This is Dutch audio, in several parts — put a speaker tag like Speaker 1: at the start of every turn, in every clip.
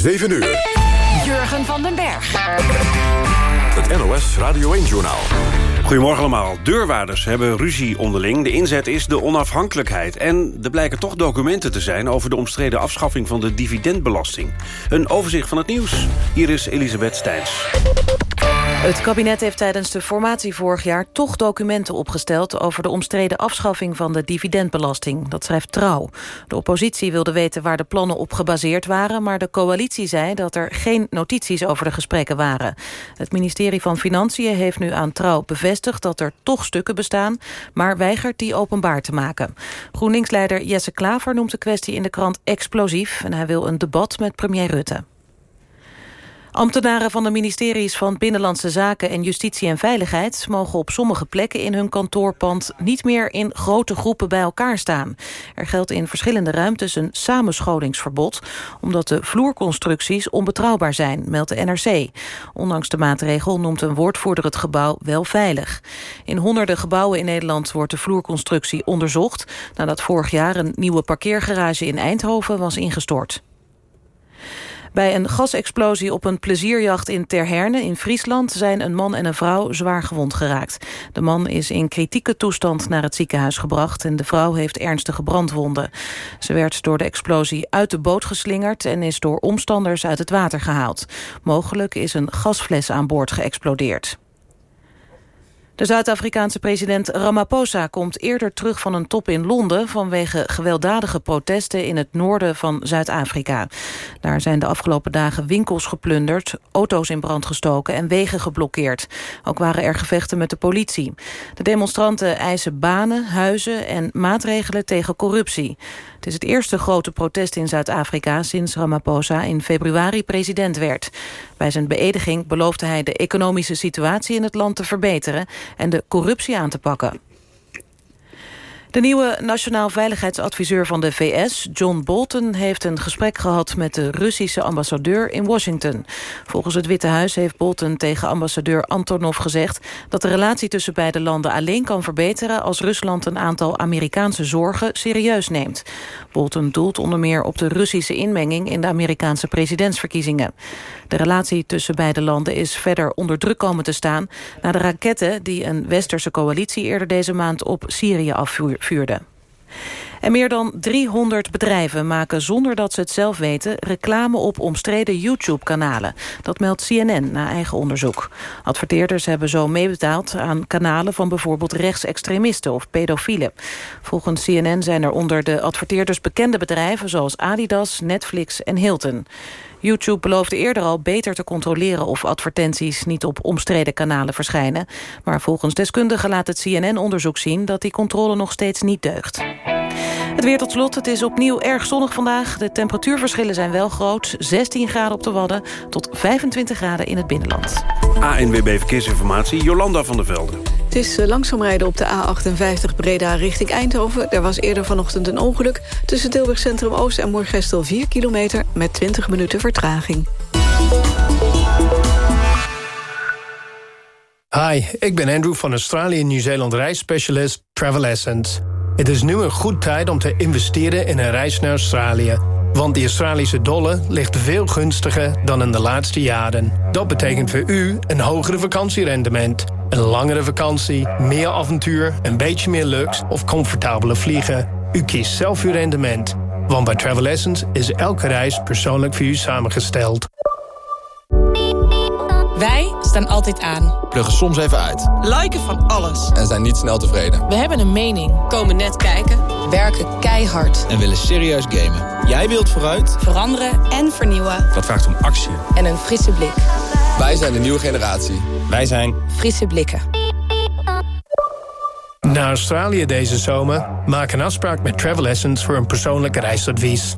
Speaker 1: 7 uur.
Speaker 2: Jurgen van den Berg.
Speaker 1: Het NOS Radio 1-journaal.
Speaker 3: Goedemorgen allemaal. Deurwaarders hebben ruzie onderling. De inzet is de onafhankelijkheid. En er blijken toch documenten te zijn... over de omstreden afschaffing van de dividendbelasting. Een overzicht van het nieuws. Hier is Elisabeth Stijns.
Speaker 4: Het kabinet heeft tijdens de formatie vorig jaar toch documenten opgesteld... over de omstreden afschaffing van de dividendbelasting. Dat schrijft Trouw. De oppositie wilde weten waar de plannen op gebaseerd waren... maar de coalitie zei dat er geen notities over de gesprekken waren. Het ministerie van Financiën heeft nu aan Trouw bevestigd... dat er toch stukken bestaan, maar weigert die openbaar te maken. GroenLinks-leider Jesse Klaver noemt de kwestie in de krant explosief... en hij wil een debat met premier Rutte. Ambtenaren van de ministeries van Binnenlandse Zaken en Justitie en Veiligheid mogen op sommige plekken in hun kantoorpand niet meer in grote groepen bij elkaar staan. Er geldt in verschillende ruimtes een samenscholingsverbod, omdat de vloerconstructies onbetrouwbaar zijn, meldt de NRC. Ondanks de maatregel noemt een woordvoerder het gebouw wel veilig. In honderden gebouwen in Nederland wordt de vloerconstructie onderzocht, nadat vorig jaar een nieuwe parkeergarage in Eindhoven was ingestort. Bij een gasexplosie op een plezierjacht in Terherne in Friesland... zijn een man en een vrouw zwaar gewond geraakt. De man is in kritieke toestand naar het ziekenhuis gebracht... en de vrouw heeft ernstige brandwonden. Ze werd door de explosie uit de boot geslingerd... en is door omstanders uit het water gehaald. Mogelijk is een gasfles aan boord geëxplodeerd. De Zuid-Afrikaanse president Ramaphosa komt eerder terug van een top in Londen... vanwege gewelddadige protesten in het noorden van Zuid-Afrika. Daar zijn de afgelopen dagen winkels geplunderd, auto's in brand gestoken... en wegen geblokkeerd. Ook waren er gevechten met de politie. De demonstranten eisen banen, huizen en maatregelen tegen corruptie. Het is het eerste grote protest in Zuid-Afrika... sinds Ramaphosa in februari president werd. Bij zijn beëdiging beloofde hij de economische situatie in het land te verbeteren en de corruptie aan te pakken. De nieuwe nationaal veiligheidsadviseur van de VS, John Bolton... heeft een gesprek gehad met de Russische ambassadeur in Washington. Volgens het Witte Huis heeft Bolton tegen ambassadeur Antonov gezegd... dat de relatie tussen beide landen alleen kan verbeteren... als Rusland een aantal Amerikaanse zorgen serieus neemt. Bolton doelt onder meer op de Russische inmenging... in de Amerikaanse presidentsverkiezingen. De relatie tussen beide landen is verder onder druk komen te staan... na de raketten die een westerse coalitie eerder deze maand op Syrië afvuurde. En meer dan 300 bedrijven maken zonder dat ze het zelf weten... reclame op omstreden YouTube-kanalen. Dat meldt CNN na eigen onderzoek. Adverteerders hebben zo meebetaald aan kanalen... van bijvoorbeeld rechtsextremisten of pedofielen. Volgens CNN zijn er onder de adverteerders bekende bedrijven... zoals Adidas, Netflix en Hilton. YouTube beloofde eerder al beter te controleren of advertenties niet op omstreden kanalen verschijnen. Maar volgens deskundigen laat het CNN-onderzoek zien dat die controle nog steeds niet deugt. Het weer tot slot. Het is opnieuw erg zonnig vandaag. De temperatuurverschillen zijn wel groot. 16 graden op de Wadden tot 25 graden in het binnenland.
Speaker 3: ANWB Verkeersinformatie, Jolanda van der Velde.
Speaker 5: Het is eh, langzaam rijden op de A58 Breda richting Eindhoven. Er was eerder vanochtend een ongeluk tussen Tilburg Centrum Oost en Moorgestel 4 kilometer met 20 minuten vertraging.
Speaker 6: Hi, ik ben Andrew van Australië Nieuw-Zeeland reisspecialist Travel Essence. Het is nu een goed tijd om te investeren in een reis naar Australië. Want de Australische dollar ligt veel gunstiger dan in de laatste jaren. Dat betekent voor u een hogere vakantierendement. Een langere vakantie, meer avontuur, een beetje meer luxe of comfortabele vliegen. U kiest zelf uw rendement. Want bij Travel Essence is elke reis persoonlijk voor u samengesteld.
Speaker 7: Wij staan altijd aan.
Speaker 8: Pluggen soms even uit.
Speaker 7: Liken van alles.
Speaker 8: En zijn niet snel tevreden.
Speaker 7: We hebben een mening. Komen net kijken. Werken keihard.
Speaker 8: En willen serieus gamen. Jij wilt vooruit.
Speaker 7: Veranderen en vernieuwen.
Speaker 8: Dat vraagt om actie.
Speaker 7: En een frisse blik.
Speaker 8: Wij zijn de nieuwe generatie.
Speaker 9: Wij zijn
Speaker 7: Frisse blikken.
Speaker 6: Naar Australië deze zomer? Maak een afspraak met Travel Essence voor een persoonlijk reisadvies.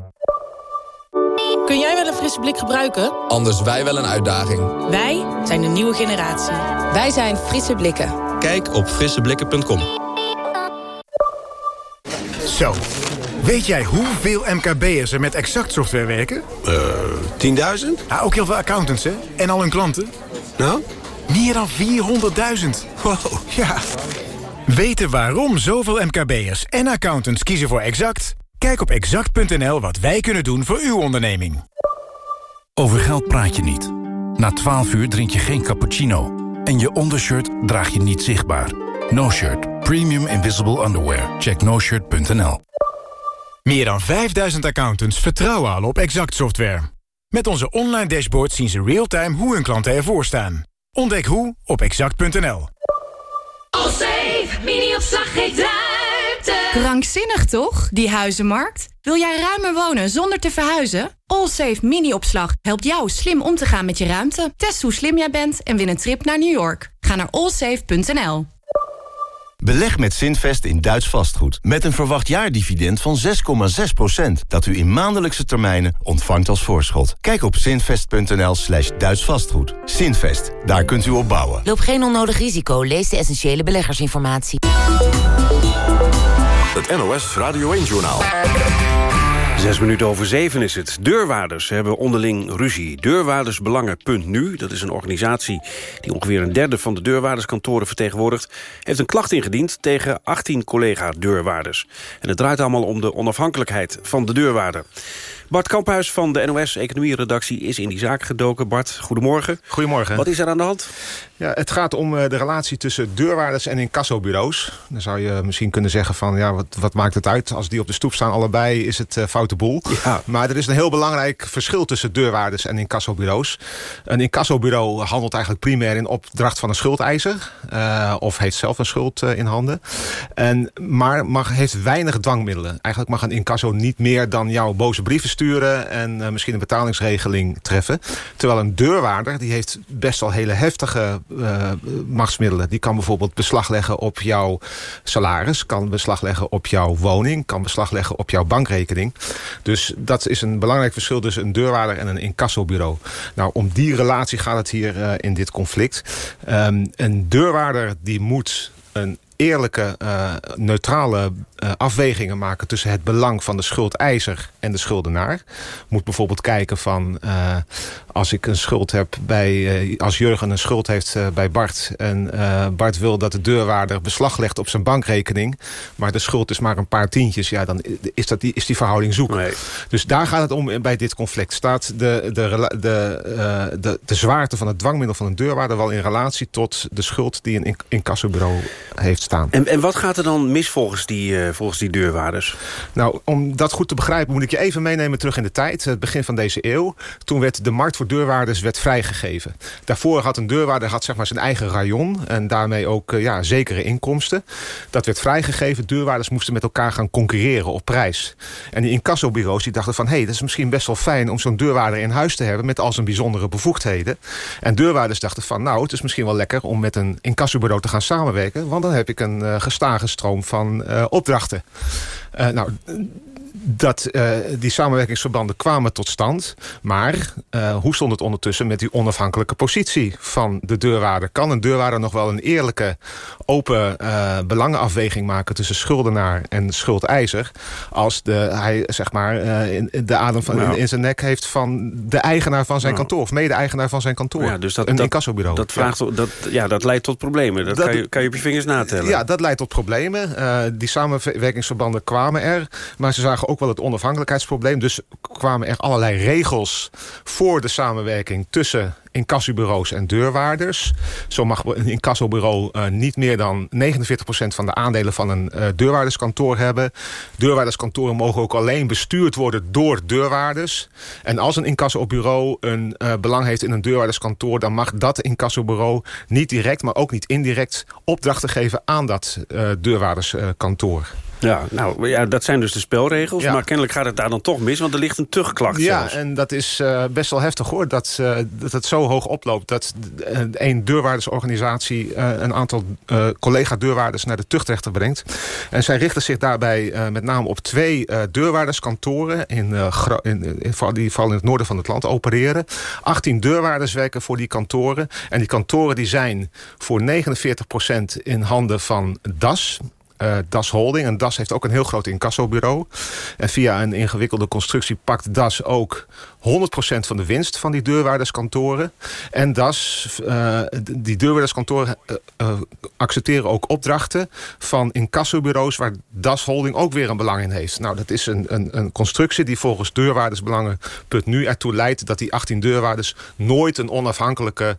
Speaker 7: Kun jij wel een frisse blik gebruiken?
Speaker 8: Anders wij wel een uitdaging.
Speaker 7: Wij zijn de nieuwe generatie. Wij zijn Frisse Blikken.
Speaker 9: Kijk op frisseblikken.com.
Speaker 10: Zo. Weet jij hoeveel MKB'ers er met Exact software werken?
Speaker 11: Eh, 10.000?
Speaker 10: Ja, ook heel veel accountants, hè? En al hun klanten.
Speaker 11: Nou?
Speaker 10: Meer dan 400.000.
Speaker 11: Wow.
Speaker 10: Ja. Weten waarom zoveel MKB'ers en accountants kiezen voor Exact? Kijk op exact.nl wat wij kunnen doen voor uw onderneming.
Speaker 12: Over geld praat je niet. Na 12 uur drink je geen cappuccino. En je ondershirt draag je niet zichtbaar. No Shirt. Premium Invisible Underwear. Check noshirt.nl
Speaker 13: Meer dan 5000 accountants vertrouwen al op Exact Software. Met onze online dashboard zien ze real-time hoe hun klanten ervoor staan. Ontdek hoe op exact.nl.
Speaker 14: Allsafe, mini-opslag geeft ruimte.
Speaker 15: Krankzinnig toch, die huizenmarkt? Wil jij ruimer wonen zonder te verhuizen? Allsafe mini-opslag helpt jou slim om te gaan met je ruimte. Test hoe slim jij bent en win een trip naar New York. Ga naar allsafe.nl.
Speaker 16: Beleg met Zinvest in Duits vastgoed. Met een verwacht jaardividend van 6,6%. Dat u in maandelijkse termijnen ontvangt als voorschot. Kijk op zinvest.nl slash Duits vastgoed. Zinvest, daar kunt u op bouwen.
Speaker 17: Loop geen onnodig risico. Lees de essentiële beleggersinformatie.
Speaker 18: Het NOS Radio 1-journaal.
Speaker 3: Zes minuten over zeven is het. Deurwaarders hebben onderling ruzie. Deurwaardersbelangen.nu, dat is een organisatie... die ongeveer een derde van de deurwaarderskantoren vertegenwoordigt... heeft een klacht ingediend tegen 18 collega-deurwaarders. En het draait allemaal om de onafhankelijkheid van de deurwaarder. Bart Kamphuis van de NOS Economie-redactie is in die zaak gedoken. Bart, goedemorgen.
Speaker 19: Goedemorgen.
Speaker 3: Wat is er aan de hand?
Speaker 19: Ja, het gaat om eh, de relatie tussen deurwaarders en incassobureaus. Dan zou je misschien kunnen zeggen van, ja, wat, wat maakt het uit? Als die op de stoep staan allebei, is het uh, foute boel.
Speaker 3: Ja.
Speaker 19: Maar er is een heel belangrijk verschil tussen deurwaarders en incassobureaus. Een incassobureau handelt eigenlijk primair in opdracht van een schuldeiser. Uh, of heeft zelf een schuld in handen. En, maar mag, heeft weinig dwangmiddelen. Eigenlijk mag een incasso niet meer dan jouw boze brieven sturen... en misschien een betalingsregeling treffen. Terwijl een deurwaarder, die heeft best wel hele heftige uh, machtsmiddelen. Die kan bijvoorbeeld beslag leggen op jouw salaris... kan beslag leggen op jouw woning... kan beslag leggen op jouw bankrekening. Dus dat is een belangrijk verschil tussen een deurwaarder en een incassobureau. Nou, om die relatie gaat het hier uh, in dit conflict. Um, een deurwaarder die moet een eerlijke, uh, neutrale uh, afwegingen maken... tussen het belang van de schuldeiser en de schuldenaar. Moet bijvoorbeeld kijken van... Uh, als ik een schuld heb bij... als Jurgen een schuld heeft bij Bart... en Bart wil dat de deurwaarder beslag legt op zijn bankrekening... maar de schuld is maar een paar tientjes... ja, dan is, dat die, is die verhouding zoek.
Speaker 3: Nee.
Speaker 19: Dus daar gaat het om bij dit conflict. Staat de, de, de, de, de zwaarte van het dwangmiddel van een deurwaarder... wel in relatie tot de schuld die een incassobureau heeft staan.
Speaker 3: En, en wat gaat er dan mis volgens die, uh, volgens die deurwaarders?
Speaker 19: Nou, om dat goed te begrijpen moet ik je even meenemen terug in de tijd. Het begin van deze eeuw. Toen werd de markt voor deurwaarders werd vrijgegeven. Daarvoor had een deurwaarder had, zeg maar, zijn eigen rayon. En daarmee ook uh, ja, zekere inkomsten. Dat werd vrijgegeven. Deurwaarders moesten met elkaar gaan concurreren op prijs. En die incassobureaus die dachten van... hé, hey, dat is misschien best wel fijn om zo'n deurwaarder in huis te hebben... met al zijn bijzondere bevoegdheden. En deurwaarders dachten van... nou, het is misschien wel lekker om met een incassobureau te gaan samenwerken... want dan heb ik een uh, gestage stroom van uh, opdrachten. Uh, nou, dat, uh, die samenwerkingsverbanden kwamen tot stand. Maar uh, hoe stond het ondertussen met die onafhankelijke positie van de deurwaarder? Kan een deurwaarder nog wel een eerlijke, open uh, belangenafweging maken... tussen schuldenaar en schuldeiser... als de, hij zeg maar, in, de adem van, nou. in, zijn nek heeft van de eigenaar van zijn nou. kantoor... of mede-eigenaar van zijn kantoor,
Speaker 3: ja, dus dat,
Speaker 19: een
Speaker 3: dat,
Speaker 19: incassobureau.
Speaker 3: Dat, vraagt, ja. Dat, ja, dat leidt tot problemen. Dat, dat kan, je, kan je op je vingers natellen.
Speaker 19: Ja, dat leidt tot problemen. die samenwerkingsverbanden kwamen er, maar ze zagen ook wel het onafhankelijkheidsprobleem. Dus kwamen er allerlei regels voor de samenwerking tussen incassobureaus en deurwaarders. Zo mag een incassobureau uh, niet meer dan 49% van de aandelen van een uh, deurwaarderskantoor hebben. Deurwaarderskantoren mogen ook alleen bestuurd worden door deurwaarders. En als een incassobureau een uh, belang heeft in een deurwaarderskantoor... dan mag dat incassobureau niet direct, maar ook niet indirect... opdrachten geven aan dat deurwaarderskantoor.
Speaker 3: Ja, nou, ja, dat zijn dus de spelregels. Ja. Maar kennelijk gaat het daar dan toch mis, want er ligt een terugklacht
Speaker 19: Ja,
Speaker 3: zelfs.
Speaker 19: en dat is uh, best wel heftig hoor. Dat, uh, dat het zo hoog oploopt dat een deurwaardersorganisatie... Uh, een aantal collega-deurwaarders naar de tuchtrechter brengt. En zij richten zich daarbij met name op twee deurwaarderskantoren... In, in, in, die vooral in het noorden van het land opereren. 18 deurwaarders werken voor die kantoren. En die kantoren die zijn voor 49% in handen van DAS... Uh, DAS Holding. En DAS heeft ook een heel groot incassobureau. En via een ingewikkelde constructie pakt DAS ook 100% van de winst van die deurwaarderskantoren. En das, uh, die deurwaarderskantoren uh, uh, accepteren ook opdrachten van incassobureaus... waar Das Holding ook weer een belang in heeft. Nou, dat is een, een, een constructie die volgens deurwaardersbelangen.nu ertoe leidt... dat die 18 deurwaarders nooit een onafhankelijke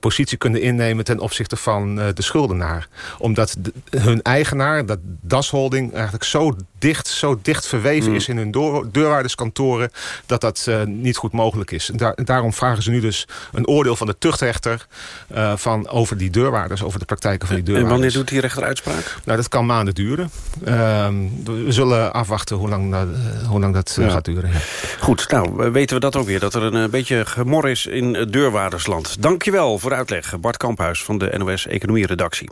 Speaker 19: positie kunnen innemen... ten opzichte van de schuldenaar. Omdat de, hun eigenaar, dat Das Holding, eigenlijk zo dicht, zo dicht verweven mm. is in hun deurwaarderskantoren... dat dat uh, niet goed mogelijk is. Daar, daarom vragen ze nu dus een oordeel van de tuchtrechter... Uh, van over die deurwaarders, over de praktijken van die deurwaarders.
Speaker 3: En wanneer doet die rechter uitspraak?
Speaker 19: Nou, dat kan maanden duren. Uh, we zullen afwachten hoe lang, uh, hoe lang dat ja. gaat duren. Ja.
Speaker 3: Goed, nou weten we dat ook weer. Dat er een beetje gemor is in deurwaardersland. Dankjewel voor de uitleg. Bart Kamphuis van de NOS Economie Redactie.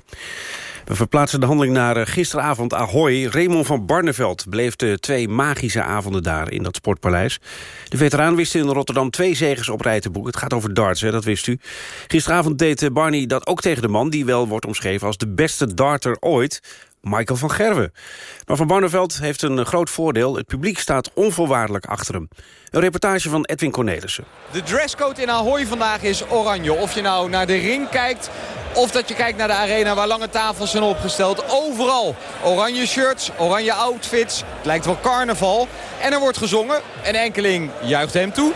Speaker 3: We verplaatsen de handeling naar eh, gisteravond Ahoy. Raymond van Barneveld bleef de twee magische avonden daar in dat sportpaleis. De veteraan wist in Rotterdam twee zegers op rij te boeken. Het gaat over darts, hè, dat wist u. Gisteravond deed eh, Barney dat ook tegen de man... die wel wordt omschreven als de beste darter ooit... Michael van Gerwen. Maar Van Barneveld heeft een groot voordeel. Het publiek staat onvoorwaardelijk achter hem. Een reportage van Edwin Cornelissen.
Speaker 20: De dresscode in Ahoy vandaag is oranje. Of je nou naar de ring kijkt of dat je kijkt naar de arena waar lange tafels zijn opgesteld. Overal oranje shirts, oranje outfits. Het lijkt wel carnaval. En er wordt gezongen. En enkeling juicht hem toe.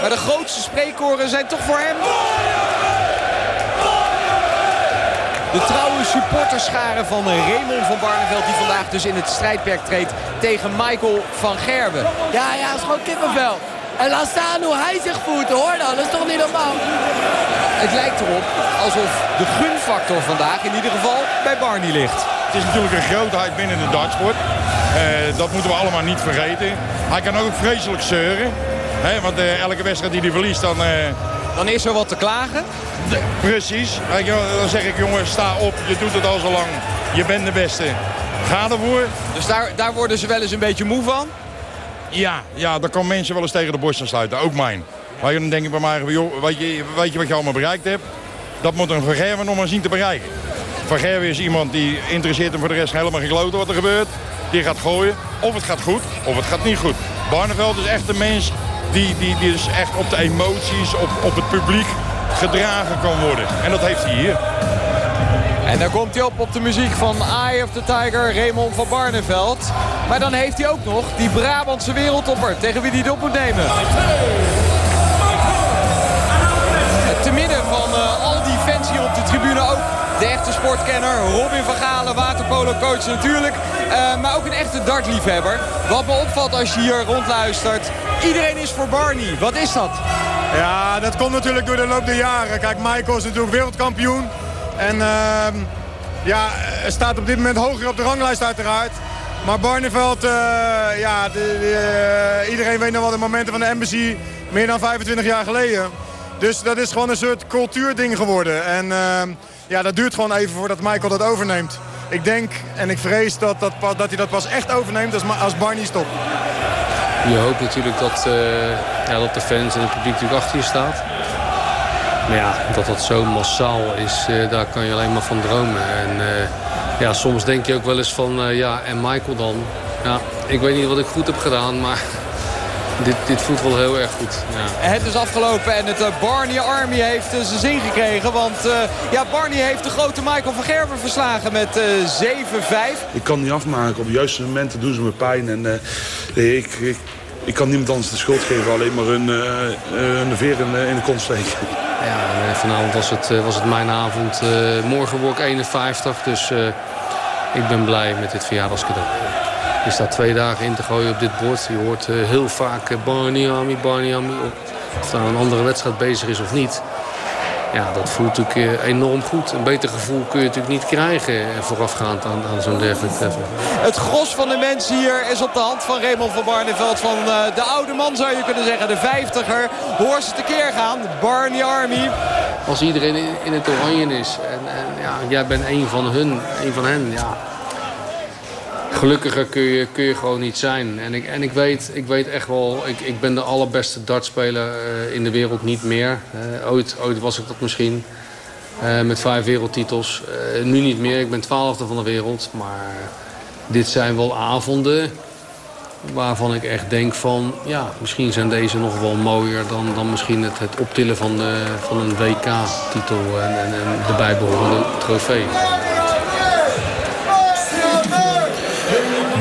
Speaker 20: Maar de grootste spreekkoren zijn toch voor hem... De trouwe supporterscharen van Raymond van Barneveld... die vandaag dus in het strijdperk treedt tegen Michael van Gerben.
Speaker 21: Ja, ja, het is gewoon kippenvel. En laat staan hoe hij zich voelt, hoor dan. Dat is toch niet normaal?
Speaker 20: Het lijkt erop alsof de gunfactor vandaag in ieder geval bij Barney ligt.
Speaker 22: Het is natuurlijk een grootheid binnen de dartsport. Uh, dat moeten we allemaal niet vergeten. Hij kan ook vreselijk zeuren. Hè, want uh, elke wedstrijd die hij verliest, dan... Uh...
Speaker 20: Dan is er wat te klagen?
Speaker 22: Precies. Dan zeg ik, jongen, sta op. Je doet het al zo lang. Je bent de beste. Ga ervoor.
Speaker 20: Dus daar, daar worden ze wel eens een beetje moe van?
Speaker 22: Ja, ja, daar kan mensen wel eens tegen de borst aan sluiten. Ook mijn. Maar dan denk ik bij mij, joh, weet, je, weet je wat je allemaal bereikt hebt? Dat moet een Vergerwe nog maar zien te bereiken. Vergerwe is iemand die interesseert hem voor de rest helemaal gekloten wat er gebeurt. Die gaat gooien. Of het gaat goed, of het gaat niet goed. Barneveld is echt een mens die, die, die dus echt op de emoties, op, op het publiek gedragen kan worden. En dat heeft hij hier.
Speaker 20: En daar komt hij op op de muziek van Eye of the Tiger, Raymond van Barneveld. Maar dan heeft hij ook nog die Brabantse wereldtopper tegen wie hij het op moet nemen. Te midden van uh, al die fans hier op de tribune ook de echte sportkenner Robin van Galen, waterpolo-coach natuurlijk. Uh, maar ook een echte dartliefhebber. Wat me opvalt als je hier rondluistert, iedereen is voor Barney. Wat is dat?
Speaker 23: Ja, dat komt natuurlijk door de loop der jaren. Kijk, Michael is natuurlijk wereldkampioen. En uh, ja, staat op dit moment hoger op de ranglijst uiteraard. Maar Barneveld, uh, ja, de, uh, iedereen weet nog wel de momenten van de embassy meer dan 25 jaar geleden. Dus dat is gewoon een soort cultuurding geworden. En ehm, ja, dat duurt gewoon even voordat Michael dat overneemt. Ik denk en ik vrees dat, dat, dat hij dat pas echt overneemt als, als Barney stopt.
Speaker 24: Je hoopt natuurlijk dat, uh, ja, dat de fans en het publiek natuurlijk achter je staat. Maar ja, dat dat zo massaal is, uh, daar kan je alleen maar van dromen. En uh, ja, soms denk je ook wel eens van, uh, ja, en Michael dan? Ja, ik weet niet wat ik goed heb gedaan, maar dit, dit voelt wel heel erg goed. Ja.
Speaker 20: Het is afgelopen en het Barney Army heeft zijn zin gekregen. Want ja, Barney heeft de grote Michael van Gerven verslagen met 7-5.
Speaker 25: Ik kan niet afmaken. Op de juiste momenten doen ze me pijn. En ik, ik, ik kan niemand anders de schuld geven. Alleen maar hun, hun veer in, in de kont steken.
Speaker 24: Ja, vanavond was het, was het mijn avond. Morgen word ik 51, dus ik ben blij met dit verjaardagscadeau. Je staat twee dagen in te gooien op dit bord. Je hoort heel vaak Barney Army. Of er een andere wedstrijd bezig is of niet. Ja, dat voelt natuurlijk enorm goed. Een beter gevoel kun je natuurlijk niet krijgen voorafgaand aan, aan zo'n dergelijk treffen.
Speaker 20: Het gros van de mensen hier is op de hand van Raymond van Barneveld. Van de oude man zou je kunnen zeggen, de vijftiger. Hoor ze tekeer gaan, Barney Army.
Speaker 24: Als iedereen in, in het oranje is en, en ja, jij bent een van hun, een van hen, ja, gelukkiger kun je, kun je gewoon niet zijn. En ik, en ik, weet, ik weet echt wel, ik, ik ben de allerbeste dartspeler uh, in de wereld niet meer. Uh, ooit, ooit was ik dat misschien. Uh, met vijf wereldtitels. nu niet meer, ik ben twaalfde van de wereld. Maar dit zijn wel avonden waarvan ik echt denk van... ja, misschien zijn deze nog wel mooier dan, dan misschien het, het optillen van, van een WK-titel... En, en, en de bijbehorende trofee.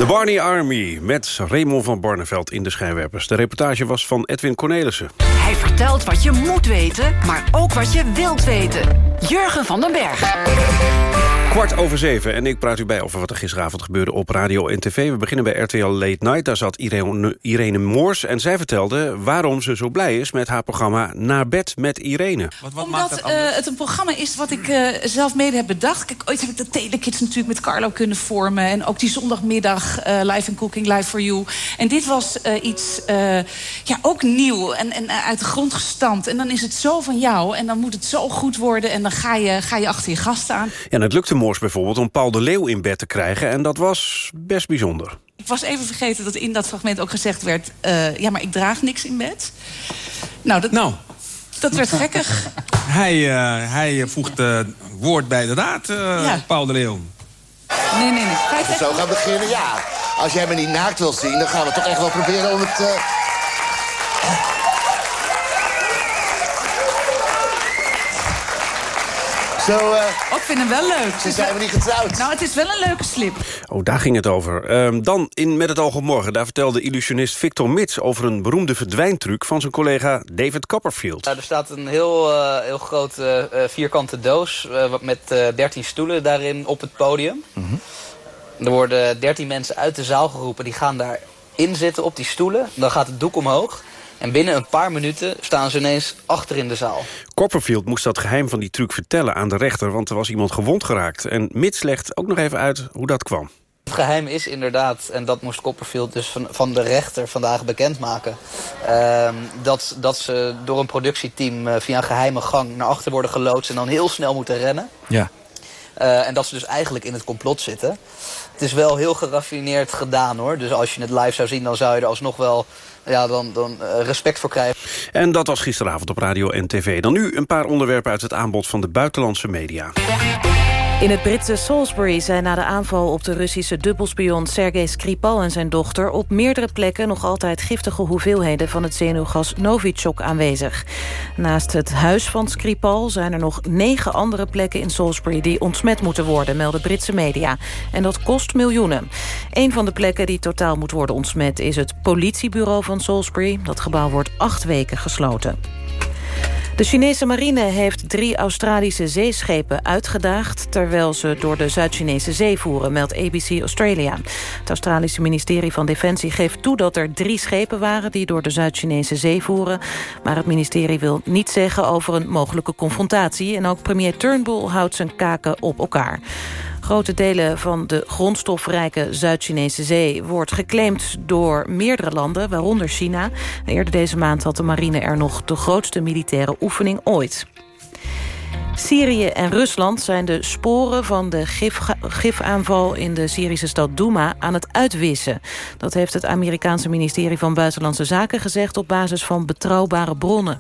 Speaker 3: Barney Army met Raymond van Barneveld in de schijnwerpers. De reportage was van Edwin Cornelissen.
Speaker 26: Hij vertelt wat je moet weten, maar ook wat je wilt weten. Jurgen van den Berg.
Speaker 3: Kwart over zeven en ik praat u bij over wat er gisteravond gebeurde op radio en tv. We beginnen bij RTL Late Night. Daar zat Irene, Irene Moors en zij vertelde waarom ze zo blij is... met haar programma Naar bed met Irene.
Speaker 27: Wat, wat Omdat het, uh, het een programma is wat ik uh, zelf mede heb bedacht. Kijk, ooit heb ik de Telekids natuurlijk met Carlo kunnen vormen. En ook die zondagmiddag uh, Live and Cooking, Live for You. En dit was iets ja, ook nieuw en, en uit de grond gestampt. En dan is het zo van jou en dan moet het zo goed worden... en dan ga je, ga je achter je gasten aan.
Speaker 3: Ja, en het lukte Bijvoorbeeld om Paul de Leeuw in bed te krijgen. En dat was best bijzonder.
Speaker 27: Ik was even vergeten dat in dat fragment ook gezegd werd... Uh, ja, maar ik draag niks in bed. Nou, dat, nou. dat werd gekkig.
Speaker 28: hij, uh, hij voegt uh, woord bij de daad, ja. Paul de Leeuw.
Speaker 27: Nee, nee, nee.
Speaker 29: Als we zo gaan beginnen, ja. Als jij me niet naakt wil zien, dan gaan we toch echt wel proberen om het... Zo, uh,
Speaker 27: ik vind hem wel leuk.
Speaker 29: Ze zijn we niet getrouwd.
Speaker 27: Nou, het is wel een leuke slip.
Speaker 3: Oh, daar ging het over. Um, dan in Met het oog op morgen. Daar vertelde illusionist Victor Mits... over een beroemde verdwijntruc van zijn collega David Copperfield.
Speaker 30: Nou, er staat een heel, uh, heel grote uh, vierkante doos... met 13 stoelen daarin op het podium. Mm -hmm. Er worden 13 mensen uit de zaal geroepen. Die gaan daarin zitten op die stoelen. Dan gaat het doek omhoog... En binnen een paar minuten staan ze ineens achter in de zaal.
Speaker 3: Copperfield moest dat geheim van die truc vertellen aan de rechter... want er was iemand gewond geraakt. En Mits legt ook nog even uit hoe dat kwam.
Speaker 30: Het geheim is inderdaad, en dat moest Copperfield dus van, van de rechter vandaag bekendmaken... Uh, dat, dat ze door een productieteam uh, via een geheime gang naar achter worden geloodst... en dan heel snel moeten rennen.
Speaker 28: Ja.
Speaker 30: Uh, en dat ze dus eigenlijk in het complot zitten. Het is wel heel geraffineerd gedaan hoor. Dus als je het live zou zien, dan zou je er alsnog wel ja, dan, dan uh, respect voor krijgen.
Speaker 3: En dat was gisteravond op radio en tv. Dan nu een paar onderwerpen uit het aanbod van de buitenlandse media.
Speaker 4: In het Britse Salisbury zijn na de aanval op de Russische dubbelspion Sergei Skripal en zijn dochter op meerdere plekken nog altijd giftige hoeveelheden van het zenuwgas Novichok aanwezig. Naast het huis van Skripal zijn er nog negen andere plekken in Salisbury die ontsmet moeten worden, melden Britse media. En dat kost miljoenen. Een van de plekken die totaal moet worden ontsmet is het politiebureau van Salisbury. Dat gebouw wordt acht weken gesloten. De Chinese marine heeft drie Australische zeeschepen uitgedaagd... terwijl ze door de Zuid-Chinese zee voeren, meldt ABC Australia. Het Australische ministerie van Defensie geeft toe dat er drie schepen waren... die door de Zuid-Chinese zee voeren. Maar het ministerie wil niet zeggen over een mogelijke confrontatie... en ook premier Turnbull houdt zijn kaken op elkaar. Grote delen van de grondstofrijke Zuid-Chinese zee... wordt geclaimd door meerdere landen, waaronder China. Eerder deze maand had de marine er nog de grootste militaire oefening ooit. Syrië en Rusland zijn de sporen van de gif, gifaanval in de Syrische stad Douma aan het uitwissen. Dat heeft het Amerikaanse ministerie van Buitenlandse Zaken gezegd op basis van betrouwbare bronnen.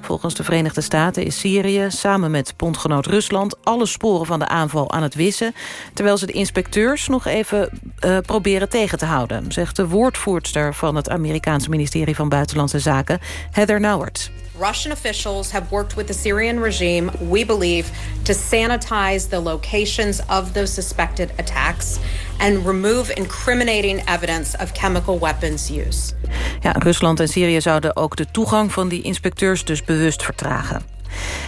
Speaker 4: Volgens de Verenigde Staten is Syrië samen met bondgenoot Rusland alle sporen van de aanval aan het wissen, terwijl ze de inspecteurs nog even uh, proberen tegen te houden, zegt de woordvoerster van het Amerikaanse ministerie van Buitenlandse Zaken, Heather Nauert.
Speaker 31: Russian officials have worked with the Syrian regime, we believe, to sanitize the locations of those suspected attacks and remove incriminating evidence of chemical weapons use.
Speaker 4: Ja, Rusland en Syrië zouden ook de toegang van die inspecteurs dus bewust vertragen.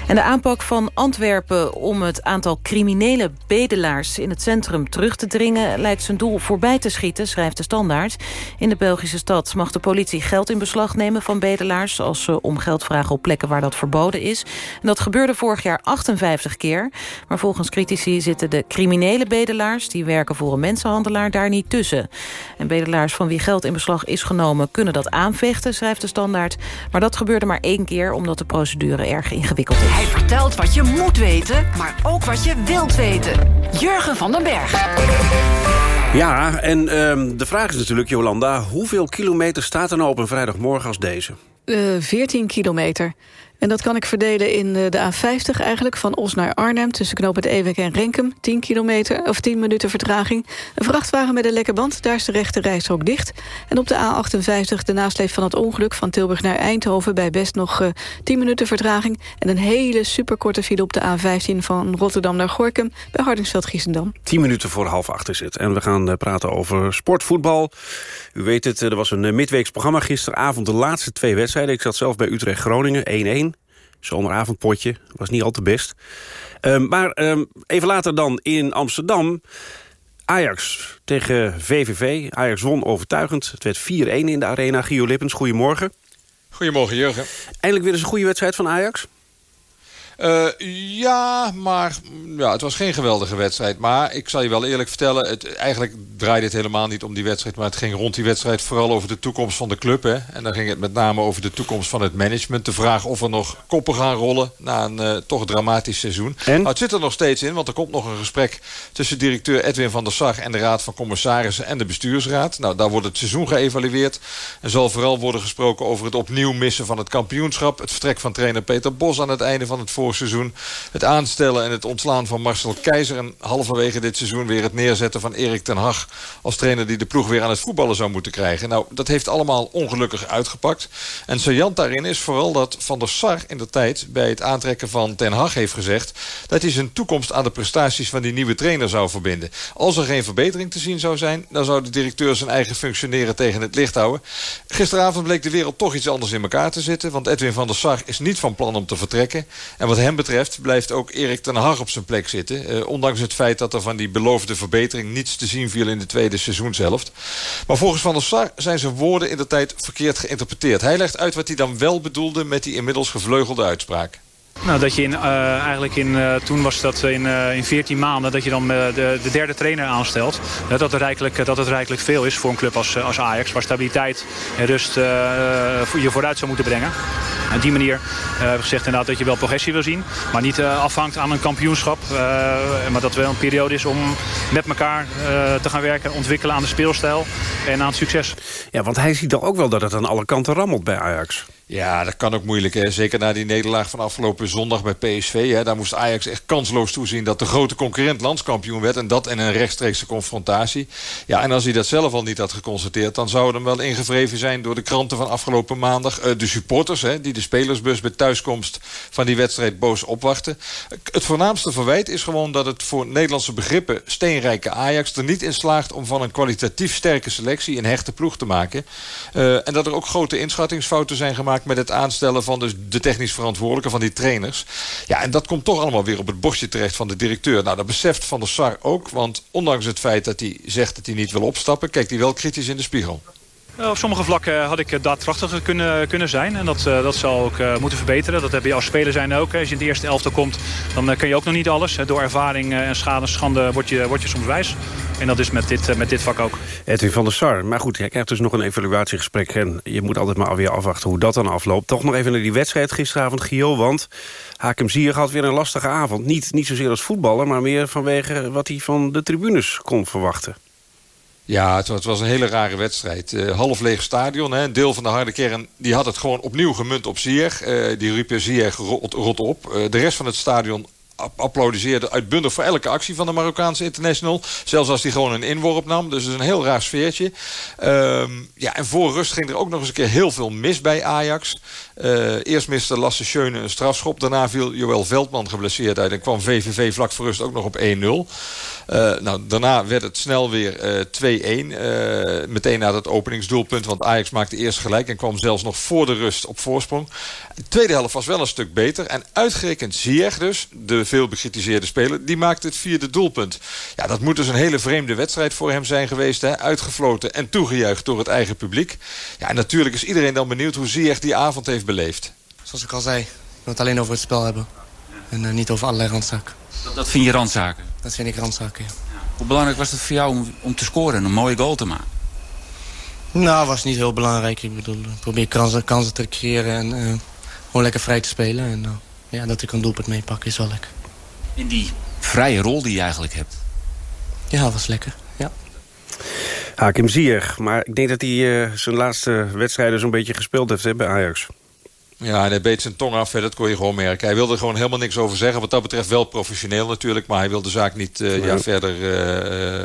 Speaker 4: En de aanpak van Antwerpen om het aantal criminele bedelaars in het centrum terug te dringen lijkt zijn doel voorbij te schieten, schrijft de Standaard. In de Belgische stad mag de politie geld in beslag nemen van bedelaars als ze om geld vragen op plekken waar dat verboden is. En dat gebeurde vorig jaar 58 keer. Maar volgens critici zitten de criminele bedelaars die werken voor een mensenhandelaar daar niet tussen. En bedelaars van wie geld in beslag is genomen kunnen dat aanvechten, schrijft de Standaard. Maar dat gebeurde maar één keer omdat de procedure erg ingewikkeld
Speaker 26: hij vertelt wat je moet weten, maar ook wat je wilt weten. Jurgen van den Berg.
Speaker 3: Ja, en um, de vraag is natuurlijk, Jolanda... hoeveel kilometer staat er nou op een vrijdagmorgen als deze?
Speaker 8: Uh, 14 kilometer.
Speaker 5: En dat kan ik verdelen in eh, de A50 eigenlijk, van Os naar Arnhem... tussen knooppunt Ewek en Renkum, 10, kilometer, of 10 minuten vertraging. Een vrachtwagen met een lekke band, daar is de rechte rijstrook dicht. En op de A58 de nasleep van het ongeluk van Tilburg naar Eindhoven... bij best nog uh, 10 minuten vertraging. En een hele superkorte file op de A15 van Rotterdam naar Gorkum... bij Hardingsveld-Giessendam.
Speaker 3: 10 minuten voor half acht is het. En we gaan uh, praten over sportvoetbal. U weet het, er was een uh, midweeks programma gisteravond... de laatste twee wedstrijden. Ik zat zelf bij Utrecht-Groningen, 1-1 zomeravondpotje. Was niet al te best. Um, maar um, even later dan in Amsterdam... Ajax tegen VVV. Ajax won overtuigend. Het werd 4-1 in de arena. Gio Lippens, goedemorgen.
Speaker 32: Goedemorgen, Jurgen.
Speaker 3: Eindelijk weer eens een goede wedstrijd van Ajax?
Speaker 32: Uh, ja, maar ja, het was geen geweldige wedstrijd. Maar ik zal je wel eerlijk vertellen... Het, eigenlijk draaide het helemaal niet om die wedstrijd... maar het ging rond die wedstrijd vooral over de toekomst van de club. Hè? En dan ging het met name over de toekomst van het management. De vraag of er nog koppen gaan rollen na een uh, toch dramatisch seizoen. En? Nou, het zit er nog steeds in, want er komt nog een gesprek... tussen directeur Edwin van der Sar en de Raad van Commissarissen... en de bestuursraad. Nou, daar wordt het seizoen geëvalueerd. En zal vooral worden gesproken over het opnieuw missen van het kampioenschap. Het vertrek van trainer Peter Bos aan het einde van het voorseizoen. Het aanstellen en het ontslaan van Marcel Keizer. En halverwege dit seizoen weer het neerzetten van Erik ten Hag... als trainer die de ploeg weer aan het voetballen zou moeten krijgen. Nou, dat heeft allemaal ongelukkig uitgepakt. En saillant daarin is vooral dat Van der Sar in de tijd... bij het aantrekken van ten Hag heeft gezegd... dat hij zijn toekomst aan de prestaties van die nieuwe trainer zou verbinden. Als er geen verbetering te zien zou zijn... dan zou de directeur zijn eigen functioneren tegen het licht houden. Gisteravond bleek de wereld toch iets anders in elkaar te zitten... want Edwin van der Sar is niet van plan om te vertrekken. En wat hem betreft blijft ook Erik ten Hag op zijn plek zitten. Uh, ondanks het feit dat er van die beloofde verbetering niets te zien viel in de tweede seizoenshelft. Maar volgens Van der Sar zijn zijn woorden in de tijd verkeerd geïnterpreteerd. Hij legt uit wat hij dan wel bedoelde met die inmiddels gevleugelde uitspraak.
Speaker 33: Nou, dat je in, uh, eigenlijk in, uh, toen was dat in, uh, in 14 maanden dat je dan de, de derde trainer aanstelt. dat, het rijkelijk, dat het rijkelijk veel is voor een club als, als Ajax. Waar stabiliteit en rust je vooruit zou moeten brengen. Op die manier hebben gezegd inderdaad dat je wel progressie wil zien. Maar niet afhangt aan een kampioenschap. maar dat wel een periode is om met elkaar te gaan werken. Ontwikkelen aan de speelstijl en aan het succes.
Speaker 3: Ja, want hij ziet toch ook wel dat het aan alle kanten rammelt bij Ajax.
Speaker 32: Ja, dat kan ook moeilijk. Hè? Zeker na die nederlaag van afgelopen zondag bij PSV. Hè? Daar moest Ajax echt kansloos toezien dat de grote concurrent landskampioen werd. En dat in een rechtstreekse confrontatie. Ja, en als hij dat zelf al niet had geconstateerd... dan zou het hem wel ingevreven zijn door de kranten van afgelopen maandag. Uh, de supporters, hè, die de spelersbus bij thuiskomst van die wedstrijd boos opwachten. Het voornaamste verwijt is gewoon dat het voor Nederlandse begrippen... steenrijke Ajax er niet in slaagt om van een kwalitatief sterke selectie... een hechte ploeg te maken. Uh, en dat er ook grote inschattingsfouten zijn gemaakt met het aanstellen van dus de technisch verantwoordelijke van die trainers. Ja, en dat komt toch allemaal weer op het borstje terecht van de directeur. Nou, dat beseft Van der Sar ook, want ondanks het feit dat hij zegt dat hij niet wil opstappen, kijkt hij wel kritisch in de spiegel.
Speaker 33: Op sommige vlakken had ik daadkrachtiger kunnen, kunnen zijn. En dat, dat zal ook moeten verbeteren. Dat heb je als speler zijn ook. Als je in de eerste elfte komt, dan kun je ook nog niet alles. Door ervaring en schade schande word je, word je soms wijs. En dat is met dit, met dit vak ook.
Speaker 3: Edwin van der Sar. Maar goed, jij krijgt dus nog een evaluatiegesprek. En je moet altijd maar weer afwachten hoe dat dan afloopt. Toch nog even naar die wedstrijd gisteravond, Gio. Want Hakem Zier had weer een lastige avond. Niet, niet zozeer als voetballer, maar meer vanwege wat hij van de tribunes kon verwachten.
Speaker 32: Ja, het was, was, een hele rare wedstrijd. Uh, half leeg stadion. Hè. Een deel van de harde kern die had het gewoon opnieuw gemunt op Ziyech. Uh, die riep Ziyech rot, rot op. Uh, de rest van het stadion applaudisseerde uitbundig voor elke actie van de Marokkaanse international. Zelfs als hij gewoon een inworp nam. Dus het is een heel raar sfeertje. Um, ja, en voor rust ging er ook nog eens een keer heel veel mis bij Ajax. Uh, eerst miste Lasse Schöne een strafschop. Daarna viel Joël Veldman geblesseerd uit. En kwam VVV vlak voor rust ook nog op 1-0. Uh, nou, daarna werd het snel weer uh, 2-1. meteen na het openingsdoelpunt. Want Ajax maakte eerst gelijk. En kwam zelfs nog voor de rust op voorsprong. De tweede helft was wel een stuk beter. En uitgerekend Ziyech dus, de veel bekritiseerde speler... die maakte het vierde doelpunt. Ja, dat moet dus een hele vreemde wedstrijd voor hem zijn geweest. Hè? Uitgefloten en toegejuicht door het eigen publiek. Ja, en natuurlijk is iedereen dan benieuwd hoe Ziyech die avond heeft beleefd.
Speaker 34: Zoals ik al zei, we het alleen over het spel hebben. En niet over allerlei randzaken.
Speaker 35: Dat, dat, vind je randzaken?
Speaker 34: Dat vind ik randzaken, ja.
Speaker 35: Hoe belangrijk was het voor jou om, om te scoren en een mooie goal te maken?
Speaker 34: Nou, was niet heel belangrijk. Ik bedoel, probeer kansen, kansen te creëren en uh, gewoon lekker vrij te spelen. En uh, ja, dat ik een doelpunt meepak is wel lekker.
Speaker 35: In die vrije rol die je eigenlijk hebt?
Speaker 34: Ja, was lekker, ja.
Speaker 3: Hakim Ziyech, maar ik denk dat hij uh, zijn laatste wedstrijden zo'n beetje gespeeld heeft hè, bij Ajax.
Speaker 32: Ja, en hij beet zijn tong af, dat kon je gewoon merken. Hij wilde er gewoon helemaal niks over zeggen. Wat dat betreft wel professioneel natuurlijk. Maar hij wilde de zaak niet uh, ja, verder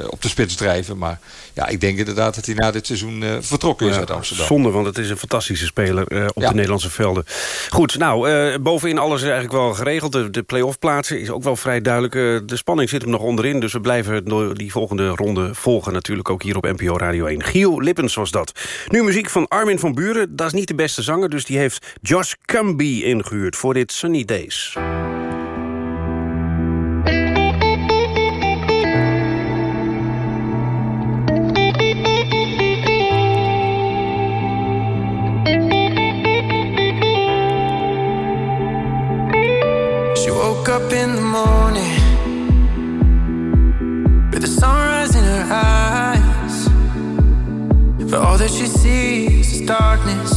Speaker 32: uh, op de spits drijven. Maar ja, ik denk inderdaad dat hij na dit seizoen uh, vertrokken is ja, uit Amsterdam.
Speaker 3: Zonde, want het is een fantastische speler op ja. de Nederlandse velden. Goed, nou, bovenin alles is eigenlijk wel geregeld. De, de play-off plaatsen is ook wel vrij duidelijk. de spanning zit hem nog onderin. Dus we blijven die volgende ronde volgen natuurlijk ook hier op NPO Radio 1. Giel Lippens was dat. Nu muziek van Armin van Buren. Dat is niet de beste zanger, dus die heeft Josh Cumby ingehuurd voor dit Sunny Days.
Speaker 36: She woke up in the morning With the sunrise in her eyes But all that she sees is darkness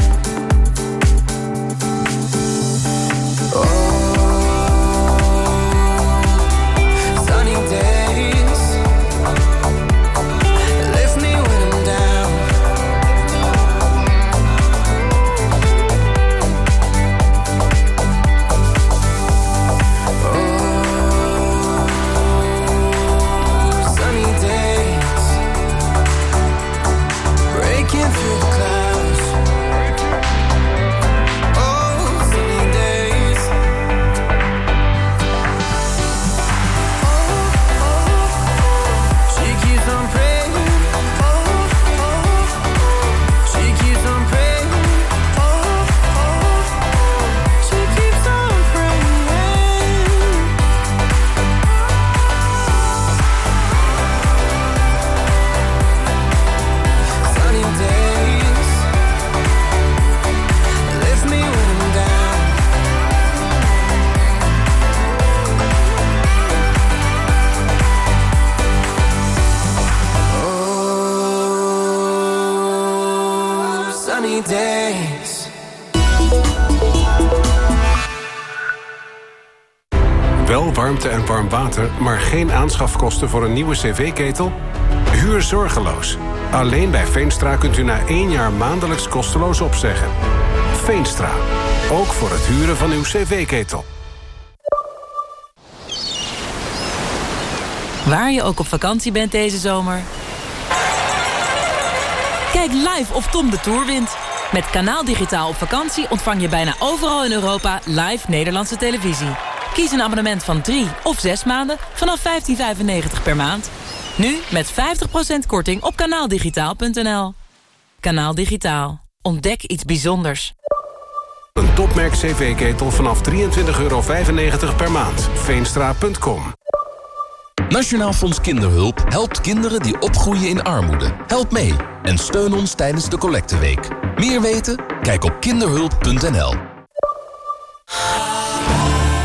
Speaker 37: Maar geen aanschafkosten voor een nieuwe cv-ketel? Huur zorgeloos. Alleen bij Veenstra kunt u na één jaar maandelijks kosteloos opzeggen. Veenstra. Ook voor het huren van uw cv-ketel.
Speaker 38: Waar je ook op vakantie bent deze zomer. Kijk live of Tom de Tour wint. Met Kanaal Digitaal op vakantie ontvang je bijna overal in Europa live Nederlandse televisie. Kies een abonnement van 3 of 6 maanden vanaf 15,95 per maand. Nu met 50% korting op kanaaldigitaal.nl. Kanaal Digitaal. Ontdek iets bijzonders.
Speaker 37: Een topmerk cv-ketel vanaf 23,95 euro per maand. Veenstra.com
Speaker 39: Nationaal Fonds Kinderhulp helpt kinderen die opgroeien in armoede. Help mee en steun ons tijdens de collecteweek. Meer weten? Kijk op kinderhulp.nl.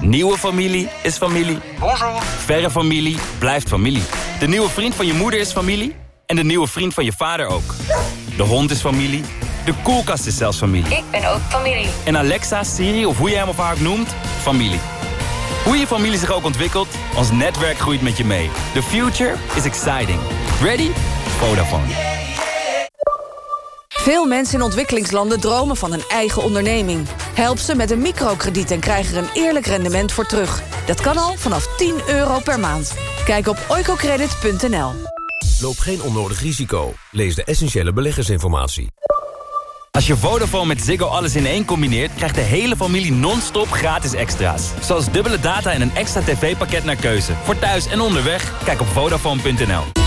Speaker 40: Nieuwe familie is familie.
Speaker 41: Bonjour.
Speaker 40: Verre familie blijft familie. De nieuwe vriend van je moeder is familie. En de nieuwe vriend van je vader ook. De hond is familie. De koelkast is zelfs familie.
Speaker 41: Ik ben ook familie.
Speaker 40: En Alexa, Siri of hoe je hem of haar ook noemt, familie. Hoe je familie zich ook ontwikkelt, ons netwerk groeit met je mee. The future is exciting. Ready? Vodafone.
Speaker 42: Veel mensen in ontwikkelingslanden dromen van een eigen onderneming. Help ze met een microkrediet en krijg er een eerlijk rendement voor terug. Dat kan al vanaf 10 euro per maand. Kijk op oicocredit.nl.
Speaker 43: Loop geen onnodig risico. Lees de essentiële beleggersinformatie.
Speaker 40: Als je Vodafone met Ziggo alles in één combineert... krijgt de hele familie non-stop gratis extra's. Zoals dubbele data en een extra tv-pakket naar keuze. Voor thuis en onderweg, kijk op Vodafone.nl.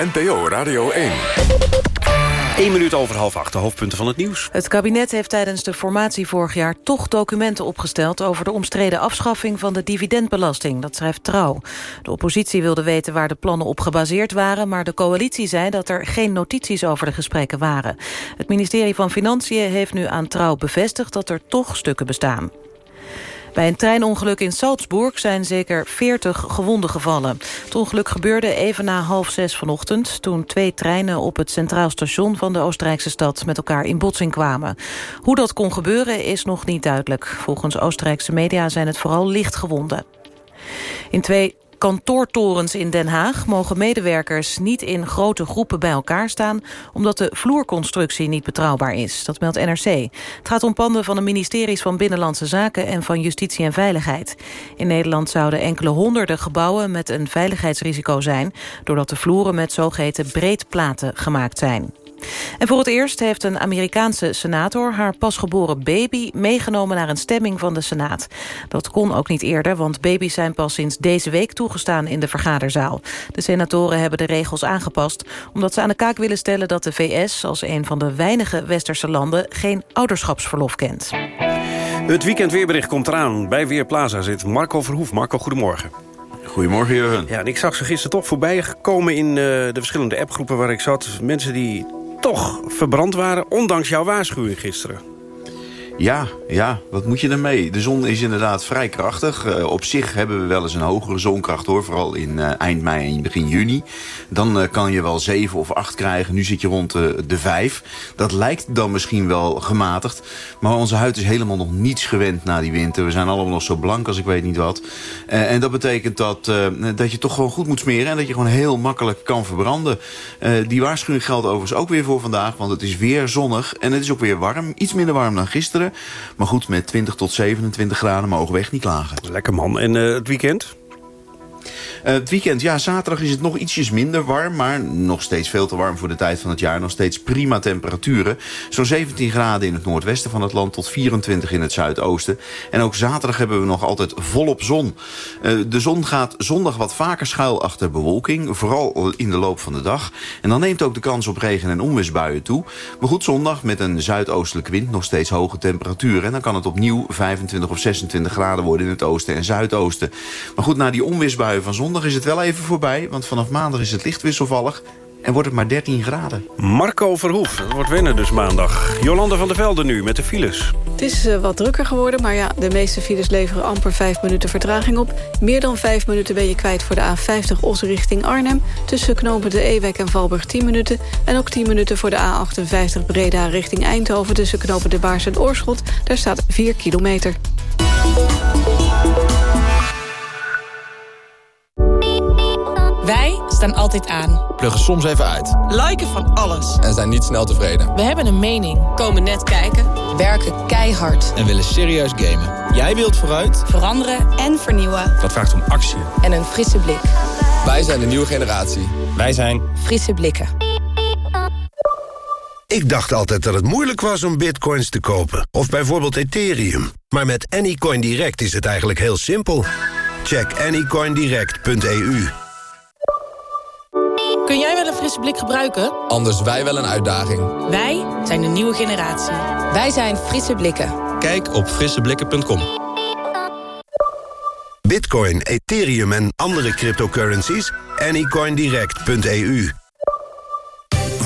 Speaker 37: NPO Radio 1.
Speaker 3: 1 minuut over half acht, de hoofdpunten van het nieuws.
Speaker 4: Het kabinet heeft tijdens de formatie vorig jaar toch documenten opgesteld... over de omstreden afschaffing van de dividendbelasting. Dat schrijft Trouw. De oppositie wilde weten waar de plannen op gebaseerd waren... maar de coalitie zei dat er geen notities over de gesprekken waren. Het ministerie van Financiën heeft nu aan Trouw bevestigd... dat er toch stukken bestaan. Bij een treinongeluk in Salzburg zijn zeker 40 gewonden gevallen. Het ongeluk gebeurde even na half zes vanochtend... toen twee treinen op het centraal station van de Oostenrijkse stad... met elkaar in botsing kwamen. Hoe dat kon gebeuren is nog niet duidelijk. Volgens Oostenrijkse media zijn het vooral lichtgewonden. In twee kantoortorens in Den Haag mogen medewerkers niet in grote groepen bij elkaar staan... omdat de vloerconstructie niet betrouwbaar is. Dat meldt NRC. Het gaat om panden van de ministeries van Binnenlandse Zaken... en van Justitie en Veiligheid. In Nederland zouden enkele honderden gebouwen met een veiligheidsrisico zijn... doordat de vloeren met zogeheten breedplaten gemaakt zijn. En voor het eerst heeft een Amerikaanse senator haar pasgeboren baby meegenomen naar een stemming van de Senaat. Dat kon ook niet eerder, want baby's zijn pas sinds deze week toegestaan in de vergaderzaal. De senatoren hebben de regels aangepast omdat ze aan de kaak willen stellen dat de VS als een van de weinige westerse landen geen ouderschapsverlof kent.
Speaker 3: Het weekendweerbericht komt eraan. Bij Weerplaza zit Marco Verhoef. Marco, goedemorgen.
Speaker 44: Goedemorgen, Jurgen.
Speaker 3: Ja, en ik zag ze gisteren toch voorbij gekomen in uh, de verschillende appgroepen waar ik zat. Mensen die toch verbrand waren, ondanks jouw waarschuwing gisteren.
Speaker 44: Ja, ja, wat moet je ermee? De zon is inderdaad vrij krachtig. Uh, op zich hebben we wel eens een hogere zonkracht hoor. Vooral in uh, eind mei en begin juni. Dan uh, kan je wel 7 of 8 krijgen. Nu zit je rond de 5. Dat lijkt dan misschien wel gematigd. Maar onze huid is helemaal nog niets gewend na die winter. We zijn allemaal nog zo blank als ik weet niet wat. en dat betekent dat, dat je toch gewoon goed moet smeren. En dat je gewoon heel makkelijk kan verbranden. die waarschuwing geldt overigens ook weer voor vandaag. Want het is weer zonnig. En het is ook weer warm. Iets minder warm dan gisteren. Maar goed, met 20 tot 27 graden mogen we echt niet klagen.
Speaker 3: Lekker man. En uh, het weekend?
Speaker 44: Uh, het weekend, ja, zaterdag is het nog ietsjes minder warm... maar nog steeds veel te warm voor de tijd van het jaar. Nog steeds prima temperaturen. Zo'n 17 graden in het noordwesten van het land... tot 24 in het zuidoosten. En ook zaterdag hebben we nog altijd volop zon. Uh, de zon gaat zondag wat vaker schuil achter bewolking. Vooral in de loop van de dag. En dan neemt ook de kans op regen- en onweersbuien toe. Maar goed, zondag met een zuidoostelijke wind... nog steeds hoge temperaturen. En dan kan het opnieuw 25 of 26 graden worden in het oosten en zuidoosten. Maar goed, na die onweersbuien van zondag is het wel even voorbij. Want vanaf maandag is het licht wisselvallig. En wordt het maar 13 graden.
Speaker 3: Marco Verhoef, dat wordt winnen dus maandag. Jolanda van der Velde nu met de files.
Speaker 5: Het is uh, wat drukker geworden, maar ja, de meeste files leveren amper 5 minuten vertraging op. Meer dan 5 minuten ben je kwijt voor de A50 Os richting Arnhem. Tussen knopen de Ewek en Valburg 10 minuten. En ook 10 minuten voor de A58 Breda richting Eindhoven. Tussen knopen de Baars en Oorschot. Daar staat 4 kilometer.
Speaker 45: Staan altijd aan.
Speaker 8: Pluggen soms even uit.
Speaker 45: Liken van alles.
Speaker 8: En zijn niet snel tevreden.
Speaker 45: We hebben een mening. Komen net kijken. Werken keihard.
Speaker 8: En willen serieus gamen. Jij wilt vooruit.
Speaker 45: Veranderen en vernieuwen.
Speaker 8: Dat vraagt om actie.
Speaker 45: En een frisse blik.
Speaker 8: Wij zijn de nieuwe generatie.
Speaker 40: Wij zijn...
Speaker 42: Frisse blikken.
Speaker 46: Ik dacht altijd dat het moeilijk was om bitcoins te kopen. Of bijvoorbeeld Ethereum. Maar met Anycoin Direct is het eigenlijk heel simpel. Check anycoindirect.eu
Speaker 38: Kun jij wel een frisse blik gebruiken?
Speaker 8: Anders wij wel een uitdaging.
Speaker 38: Wij zijn de nieuwe generatie.
Speaker 42: Wij zijn Frisse blikken.
Speaker 8: Kijk op frisseblikken.com.
Speaker 46: Bitcoin, Ethereum en andere cryptocurrencies? Anycoindirect.eu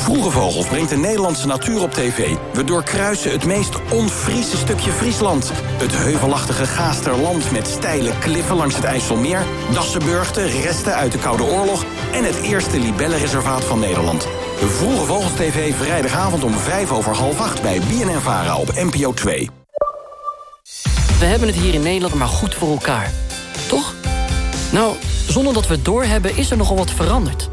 Speaker 41: Vroege Vogels brengt de Nederlandse natuur op tv. We doorkruisen het meest onfriese stukje Friesland. Het heuvelachtige Gaasterland met steile kliffen langs het IJsselmeer... Dassenburgten, resten uit de Koude Oorlog... en het eerste libellenreservaat van Nederland. Vroege Vogels TV vrijdagavond om vijf over half acht... bij BNN-Vara op NPO 2.
Speaker 47: We hebben het hier in Nederland maar goed voor elkaar. Toch? Nou, zonder dat we het doorhebben is er nogal wat veranderd.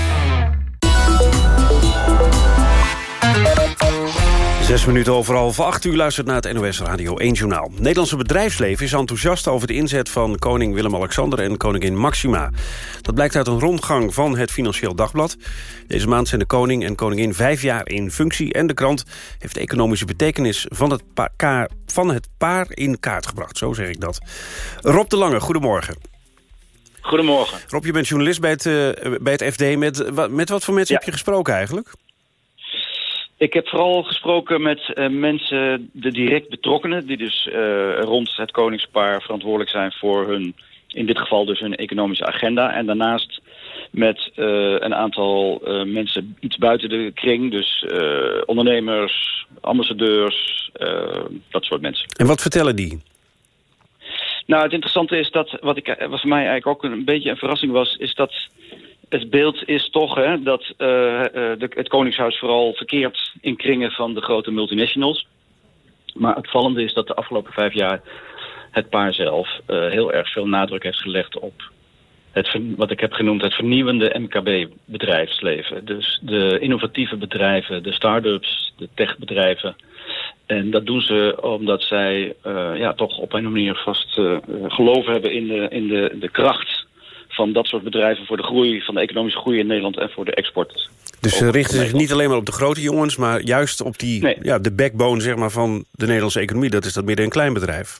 Speaker 3: Zes minuten over half acht. U luistert naar het NOS Radio 1 Journaal. Het Nederlandse bedrijfsleven is enthousiast over de inzet van koning Willem-Alexander en koningin Maxima. Dat blijkt uit een rondgang van het Financieel Dagblad. Deze maand zijn de koning en koningin vijf jaar in functie... en de krant heeft de economische betekenis van het, paar, van het paar in kaart gebracht. Zo zeg ik dat. Rob de Lange, goedemorgen.
Speaker 48: Goedemorgen.
Speaker 3: Rob, je bent journalist bij het, uh, bij het FD. Met, met wat voor mensen
Speaker 48: Ja.
Speaker 3: heb je gesproken eigenlijk?
Speaker 48: Ik heb vooral gesproken met eh, mensen, de direct betrokkenen... die dus eh, rond het koningspaar verantwoordelijk zijn voor hun... in dit geval dus hun economische agenda. En daarnaast met eh, een aantal mensen iets buiten de kring. Dus ondernemers, ambassadeurs, dat soort mensen.
Speaker 3: En wat vertellen die?
Speaker 48: Nou, het interessante is dat, wat, ik, wat voor mij eigenlijk ook een beetje een verrassing was... is dat het beeld is toch hè, dat eh, eh, het Koningshuis vooral verkeert in kringen van de grote multinationals. Maar het vallende is dat de afgelopen vijf jaar het paar zelf eh, heel erg veel nadruk heeft gelegd op het, wat ik heb genoemd het vernieuwende MKB-bedrijfsleven. Dus de innovatieve bedrijven, de start-ups, de techbedrijven. En dat doen ze omdat zij ja, toch op een manier vast geloof hebben in, de, in de, de kracht van dat soort bedrijven voor de groei, van de economische groei in Nederland en voor de export.
Speaker 3: Dus ze richten zich niet alleen maar op de grote jongens... maar juist op die,
Speaker 48: Nee.
Speaker 3: ja, de backbone zeg maar, van de Nederlandse economie. Dat is dat midden- en kleinbedrijf.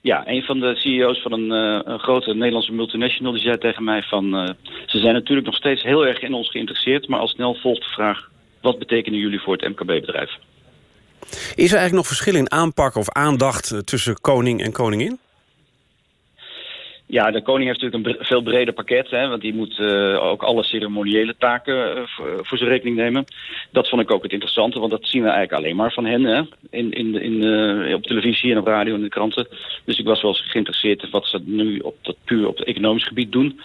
Speaker 48: Ja, een van de CEO's van een, eh, een grote Nederlandse multinational die zei tegen mij van... eh, ze zijn natuurlijk nog steeds heel erg in ons geïnteresseerd... maar al snel volgt de vraag, wat betekenen jullie voor het MKB-bedrijf?
Speaker 3: Is er eigenlijk nog verschil in aanpak of aandacht... eh, tussen koning en koningin?
Speaker 48: Ja, de koning heeft natuurlijk een veel breder pakket, hè, want die moet eh, ook alle ceremoniële taken eh, voor, voor zijn rekening nemen. Dat vond ik ook het interessante, want dat zien we eigenlijk alleen maar van hen, hè, in, in, in, eh, op televisie en op radio en in de kranten. Dus ik was wel eens geïnteresseerd in wat ze nu op dat, puur op het economisch gebied doen.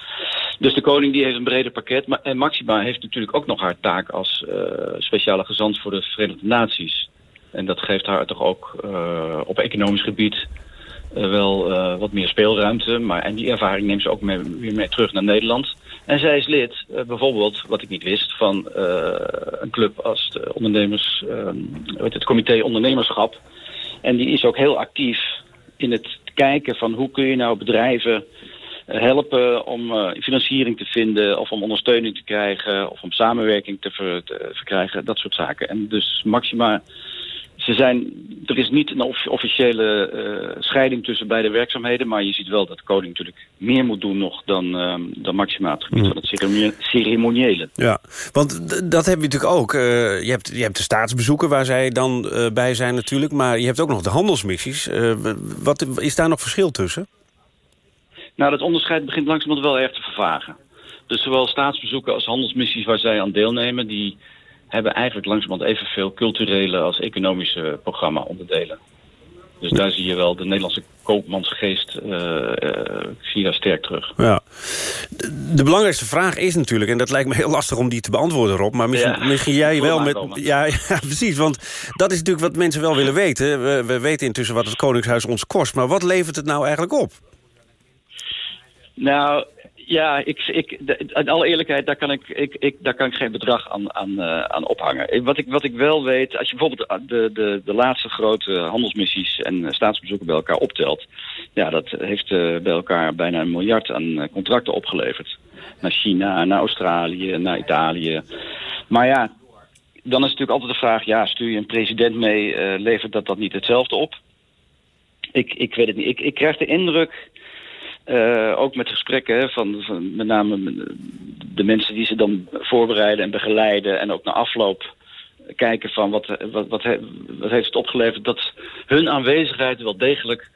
Speaker 48: Dus de koning die heeft een breder pakket, maar en Maxima heeft natuurlijk ook nog haar taak als eh, speciale gezant voor de Verenigde Naties. En dat geeft haar toch ook eh, op economisch gebied eh, wel eh, wat meer speelruimte. Maar, en die ervaring neemt ze ook mee, weer mee terug naar Nederland. En zij is lid, eh, bijvoorbeeld, wat ik niet wist, van eh, een club als de ondernemers, eh, hoe heet het comité ondernemerschap. En die is ook heel actief in het kijken van hoe kun je nou bedrijven eh, helpen om eh, financiering te vinden of om ondersteuning te krijgen of om samenwerking te, te verkrijgen, dat soort zaken. En dus Maxima ze zijn, er is niet een off- officiële eh, scheiding tussen beide werkzaamheden, maar je ziet wel dat de koning natuurlijk meer moet doen nog dan, ehm, dan Maxima op het gebied
Speaker 3: Mm.
Speaker 48: van het ceremoniële.
Speaker 3: Ja, want dat heb je natuurlijk ook. Eh, je, hebt, je hebt de staatsbezoeken waar zij dan eh, bij zijn natuurlijk... maar je hebt ook nog de handelsmissies. Wat, is daar nog verschil tussen?
Speaker 48: Nou, dat onderscheid begint langzamerhand wel erg te vervagen. Dus zowel staatsbezoeken als handelsmissies waar zij aan deelnemen... die hebben eigenlijk langzamerhand evenveel culturele als economische programma-onderdelen. Dus daar zie je wel de Nederlandse koopmansgeest uh, zie je daar sterk terug.
Speaker 3: Ja. De, de, belangrijkste vraag is natuurlijk, en dat lijkt me heel lastig om die te beantwoorden, Rob. Maar misschien, ja. misschien jij wel met. Ja, ja, precies. Want dat is natuurlijk wat mensen wel willen weten. We, we weten intussen wat het Koningshuis ons kost. Maar wat levert het nou eigenlijk op?
Speaker 48: Nou, ja, ik, ik, in alle eerlijkheid, daar kan ik, ik, ik, daar kan ik geen bedrag aan, aan, uh, aan ophangen. Wat ik, wat ik wel weet, als je bijvoorbeeld de, de, de laatste grote handelsmissies en staatsbezoeken bij elkaar optelt... ja, dat heeft bij elkaar bijna een miljard aan contracten opgeleverd. Naar China, naar Australië, naar Italië. Maar ja, dan is natuurlijk altijd de vraag, ja, stuur je een president mee, levert dat dat niet hetzelfde op? Ik, ik weet het niet. Ik, ik krijg de indruk uh, ook met gesprekken van, van, met name de mensen die ze dan voorbereiden en begeleiden en ook na afloop kijken van wat, wat, wat, wat heeft het opgeleverd, dat hun aanwezigheid wel degelijk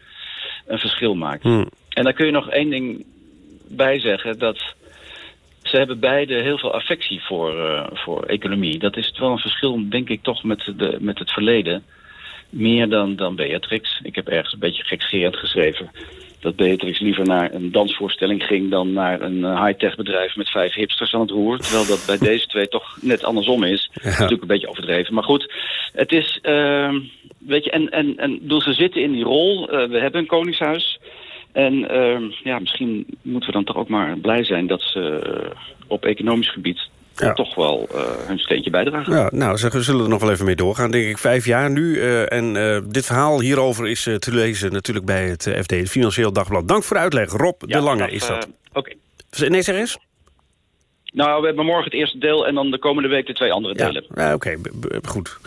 Speaker 48: een verschil maakt.
Speaker 3: Hmm.
Speaker 48: En daar kun je nog één ding bij zeggen, dat ze hebben beide heel veel affectie voor, uh, voor economie. Dat is wel een verschil, denk ik, toch met, de, met het verleden. Meer dan, dan Beatrix. Ik heb ergens een beetje gekscherend geschreven dat Beatrix liever naar een dansvoorstelling ging... dan naar een uh, high-tech bedrijf met vijf hipsters aan het roer. Terwijl dat bij deze twee toch net andersom is. Ja. Natuurlijk een beetje overdreven. Maar goed, het is... Uh, weet je, en, en, en dus ze zitten in die rol. Uh, we hebben een koningshuis. En ehm, ja, misschien moeten we dan toch ook maar blij zijn... dat ze op economisch gebied ja. toch wel uh, hun steentje bijdragen.
Speaker 3: Ja, nou, ze zullen er nog wel even mee doorgaan, denk ik. Vijf jaar nu. Uh, en uh, dit verhaal hierover is te lezen natuurlijk bij het FD, het Financieel Dagblad. Dank voor de uitleg. Rob
Speaker 48: ja,
Speaker 3: de Lange
Speaker 48: dat,
Speaker 3: is dat.
Speaker 48: Oké. Okay.
Speaker 3: Nee, zeg eens.
Speaker 48: Nou, we hebben morgen het eerste deel en dan de komende week de twee andere delen.
Speaker 3: Ja, Oké, okay. goed.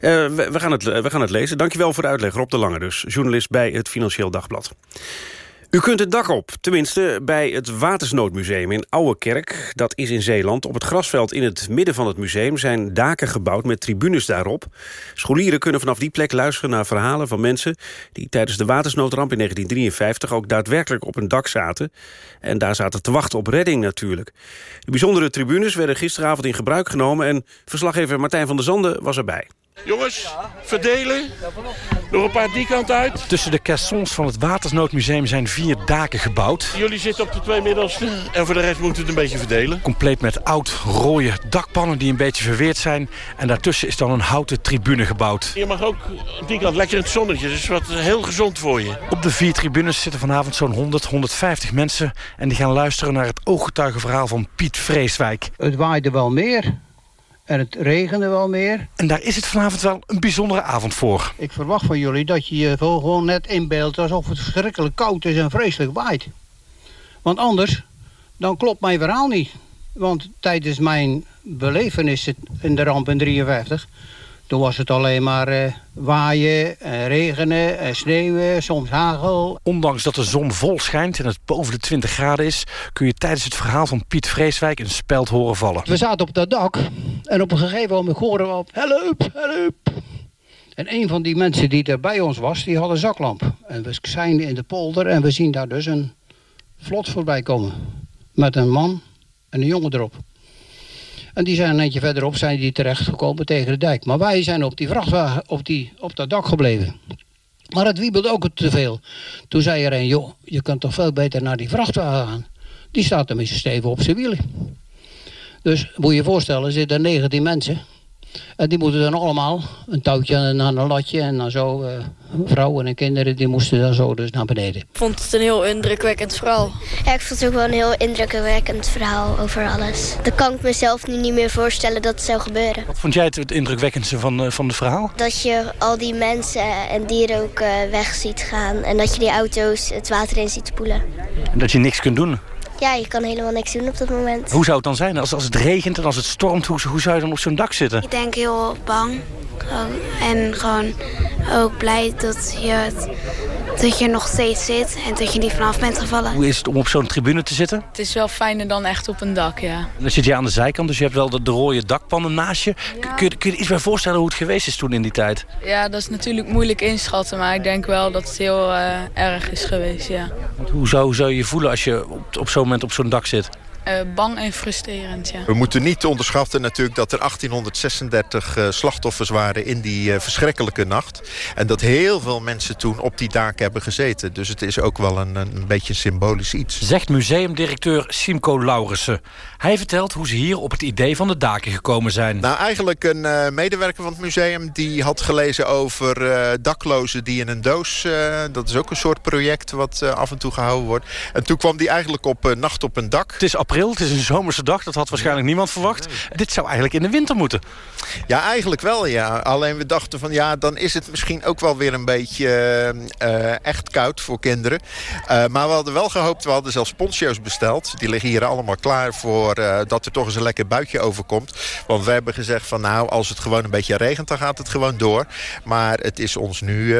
Speaker 3: We, we, gaan het, we gaan het lezen. Dankjewel voor de uitleg. Rob de Lange dus, journalist bij het Financieel Dagblad. U kunt het dak op, tenminste bij het Watersnoodmuseum in Ouwekerk. Dat is in Zeeland. Op het grasveld in het midden van het museum zijn daken gebouwd met tribunes daarop. Scholieren kunnen vanaf die plek luisteren naar verhalen van mensen... die tijdens de watersnoodramp in 1953 ook daadwerkelijk op een dak zaten. En daar zaten te wachten op redding natuurlijk. De bijzondere tribunes werden gisteravond in gebruik genomen... en verslaggever Martijn van der Zanden was erbij.
Speaker 49: Jongens, verdelen. Nog een paar die kant uit.
Speaker 50: Tussen de caissons van het Watersnoodmuseum zijn vier daken gebouwd.
Speaker 49: Jullie zitten op de twee middelste. En voor de rest moeten we het een beetje verdelen.
Speaker 50: Compleet met oud rode dakpannen die een beetje verweerd zijn. En daartussen is dan een houten tribune gebouwd.
Speaker 49: Je mag ook die kant lekker in het zonnetje. Dat is wat heel gezond voor je.
Speaker 50: Op de vier tribunes zitten vanavond zo'n 100, 150 mensen. En die gaan luisteren naar het ooggetuigenverhaal van Piet Vreeswijk.
Speaker 51: Het waaide wel meer. En het regende wel meer.
Speaker 50: En daar is het vanavond wel een bijzondere avond voor.
Speaker 51: Ik verwacht van jullie dat je je gewoon net inbeeldt... alsof het verschrikkelijk koud is en vreselijk waait. Want anders, dan klopt mijn verhaal niet. Want tijdens mijn belevenissen in de ramp in 53... toen was het alleen maar uh, waaien, en regenen, en sneeuwen, soms hagel.
Speaker 50: Ondanks dat de zon vol schijnt en het boven de 20 graden is... kun je tijdens het verhaal van Piet Vreeswijk een speld horen vallen.
Speaker 51: We zaten op dat dak en op een gegeven moment horen we op... help, help. En een van die mensen die er bij ons was, die had een zaklamp. En we zijn in de polder en we zien daar dus een vlot voorbij komen. Met een man en een jongen erop. En die zijn een eentje verderop zijn die terechtgekomen tegen de dijk. Maar wij zijn op die vrachtwagen, op, die, op dat dak gebleven. Maar het wiebelde ook te veel. Toen zei er een, joh, je kunt toch veel beter naar die vrachtwagen gaan. Die staat tenminste stevig op zijn wielen. Dus moet je je voorstellen, er zitten 19 mensen. En die moeten dan allemaal een touwtje aan een latje en dan zo. Uh, vrouwen en kinderen die moesten dan zo dus naar beneden.
Speaker 52: Ik vond het een heel indrukwekkend verhaal.
Speaker 53: Ja, ik vond het ook wel een heel indrukwekkend verhaal over alles. Dat kan ik mezelf nu niet meer voorstellen dat het zou gebeuren.
Speaker 50: Wat vond jij het, het indrukwekkendste van, uh, van het verhaal?
Speaker 53: Dat je al die mensen en dieren ook uh, weg ziet gaan. En dat je die auto's het water in ziet spoelen.
Speaker 50: En dat je niks kunt doen?
Speaker 53: Ja, je kan helemaal niks doen op dat moment.
Speaker 50: Hoe zou het dan zijn als, als het regent en als het stormt? Hoe, hoe zou je dan op zo'n dak zitten?
Speaker 53: Ik denk heel bang. En gewoon ook blij dat je het Dat je er nog steeds zit en dat je niet vanaf bent gevallen.
Speaker 50: Hoe is het om op zo'n tribune te zitten?
Speaker 54: Het is wel fijner dan echt op een dak, ja.
Speaker 50: Dan zit je aan de zijkant, dus je hebt wel de, de rode dakpannen naast je. Kun, je. kun je iets bij voorstellen hoe het geweest is toen in die tijd?
Speaker 54: Ja, dat is natuurlijk moeilijk inschatten, maar ik denk wel dat het heel uh, erg is geweest, ja.
Speaker 50: Want hoe zou, zou je je voelen als je op, op zo'n moment op zo'n dak zit?
Speaker 54: Uh, bang en frustrerend, ja.
Speaker 55: We moeten niet onderschatten natuurlijk dat er 1836 uh, slachtoffers waren in die uh, verschrikkelijke nacht. En dat heel veel mensen toen op die daken hebben gezeten. Dus het is ook wel een, een beetje symbolisch iets.
Speaker 50: Zegt museumdirecteur Simco Laurissen. Hij vertelt hoe ze hier op het idee van de daken gekomen zijn.
Speaker 55: Nou, eigenlijk een medewerker van het museum die had gelezen over daklozen die in een doos... dat is ook een soort project wat af en toe gehouden wordt. En toen kwam die eigenlijk op Nacht op een dak.
Speaker 50: Het is april, het is een zomerse dag. Dat had waarschijnlijk niemand verwacht. Dit zou eigenlijk in de winter moeten.
Speaker 55: Ja, eigenlijk wel, ja. Alleen we dachten van, ja, dan is het misschien ook wel weer een beetje uh, echt koud voor kinderen. Uh, maar we hadden wel gehoopt, we hadden zelfs poncho's besteld. Die liggen hier allemaal klaar voor uh, dat er toch eens een lekker buitje overkomt. Want we hebben gezegd van, nou, als het gewoon een beetje regent, dan gaat het gewoon door. Maar het is ons nu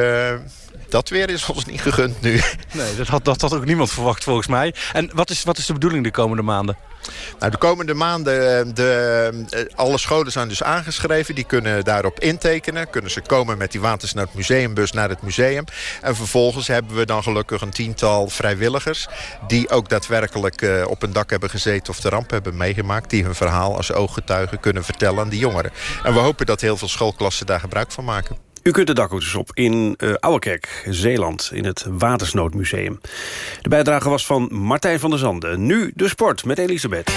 Speaker 55: dat weer is ons niet gegund nu.
Speaker 50: Nee, dat had, dat had ook niemand verwacht volgens mij. En wat is, wat is de bedoeling de komende maanden?
Speaker 55: Nou, de komende maanden, de, alle scholen zijn dus aangeschreven. Die kunnen daarop intekenen. Kunnen ze komen met die Watersnood Museumbus naar het museum. En vervolgens hebben we dan gelukkig een tiental vrijwilligers... die ook daadwerkelijk uh, op een dak hebben gezeten of de ramp hebben meegemaakt... die hun verhaal als ooggetuigen kunnen vertellen aan die jongeren. En we hopen dat heel veel schoolklassen daar gebruik van maken.
Speaker 3: U kunt de dakhoeders op in uh, Ouwekerk, Zeeland, in het Watersnoodmuseum. De bijdrage was van Martijn van der Zanden. Nu de sport met Elisabeth.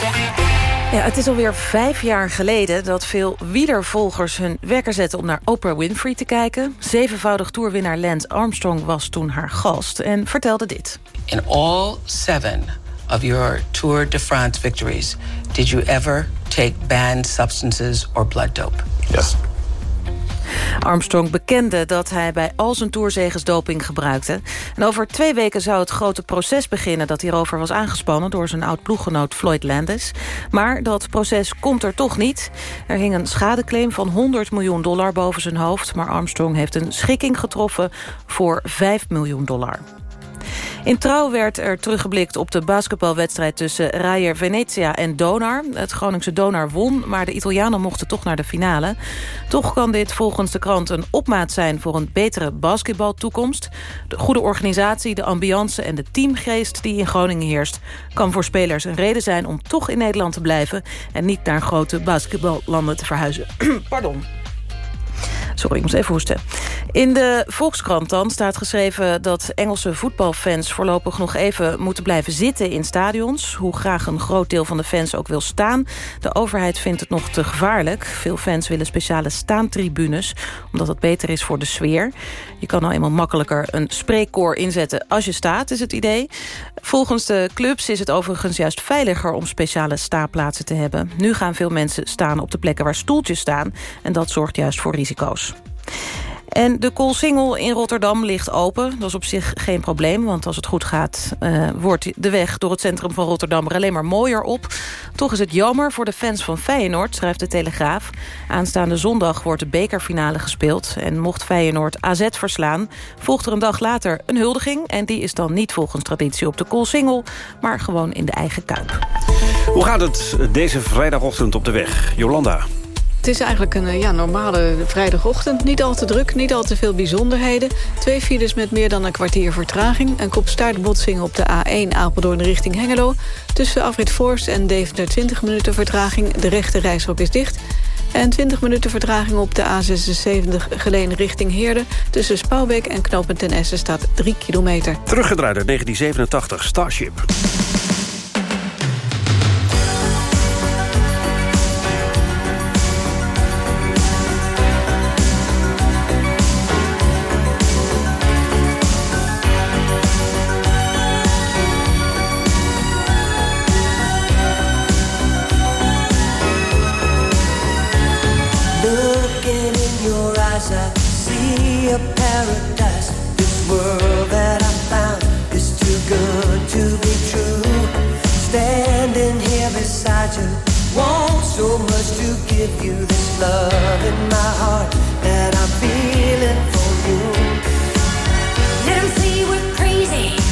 Speaker 4: Ja, het is alweer vijf jaar geleden dat veel wielervolgers hun wekker zetten om naar Oprah Winfrey te kijken. Zevenvoudig toerwinnaar Lance Armstrong was toen haar gast en vertelde dit.
Speaker 56: In all seven of your Tour de France victories, did you ever take banned substances or blood dope?
Speaker 55: Yes.
Speaker 4: Armstrong bekende dat hij bij al zijn toerzegens doping gebruikte. En over twee weken zou het grote proces beginnen... dat hierover was aangespannen door zijn oud-ploeggenoot Floyd Landis. Maar dat proces komt er toch niet. Er hing een schadeclaim van 100 miljoen dollar boven zijn hoofd... maar Armstrong heeft een schikking getroffen voor 5 miljoen dollar. In Trouw werd er teruggeblikt op de basketbalwedstrijd... tussen Rayer Venezia en Donar. Het Groningse Donar won, maar de Italianen mochten toch naar de finale. Toch kan dit volgens de krant een opmaat zijn... voor een betere basketbaltoekomst. De goede organisatie, de ambiance en de teamgeest die in Groningen heerst... kan voor spelers een reden zijn om toch in Nederland te blijven... en niet naar grote basketballanden te verhuizen. Pardon. Sorry, ik moest even hoesten. In de Volkskrant dan staat geschreven dat Engelse voetbalfans... voorlopig nog even moeten blijven zitten in stadions. Hoe graag een groot deel van de fans ook wil staan. De overheid vindt het nog te gevaarlijk. Veel fans willen speciale staantribunes... omdat dat beter is voor de sfeer. Je kan nou eenmaal makkelijker een spreekkoor inzetten als je staat, is het idee. Volgens de clubs is het overigens juist veiliger... om speciale staanplaatsen te hebben. Nu gaan veel mensen staan op de plekken waar stoeltjes staan... en dat zorgt juist voor risico's. En de Koolsingel in Rotterdam ligt open. Dat is op zich geen probleem, want als het goed gaat... Uh, wordt de weg door het centrum van Rotterdam er alleen maar mooier op. Toch is het jammer voor de fans van Feyenoord, schrijft de Telegraaf. Aanstaande zondag wordt de bekerfinale gespeeld... en mocht Feyenoord AZ verslaan... volgt er een dag later een huldiging... en die is dan niet volgens traditie op de Koolsingel... maar gewoon in de eigen kuip.
Speaker 3: Hoe gaat het deze vrijdagochtend op de weg? Jolanda.
Speaker 5: Het is eigenlijk een ja, normale vrijdagochtend. Niet al te druk, niet al te veel bijzonderheden. Twee files met meer dan een kwartier vertraging. Een kopstaartbotsing op de A1 Apeldoorn richting Hengelo. Tussen Afrit Forst en Deventer 20 minuten vertraging. De rechte reisrook is dicht. En 20 minuten vertraging op de A76 Geleen richting Heerde. Tussen Spouwbeek en Knopen ten Essen staat 3 kilometer.
Speaker 3: Teruggedraaid uit 1987, Starship.
Speaker 57: I see
Speaker 58: a paradise. This world that I found is too good to be true. Standing here beside you, want so much to give you this love in my heart that I'm feeling for you. See we're
Speaker 3: crazy.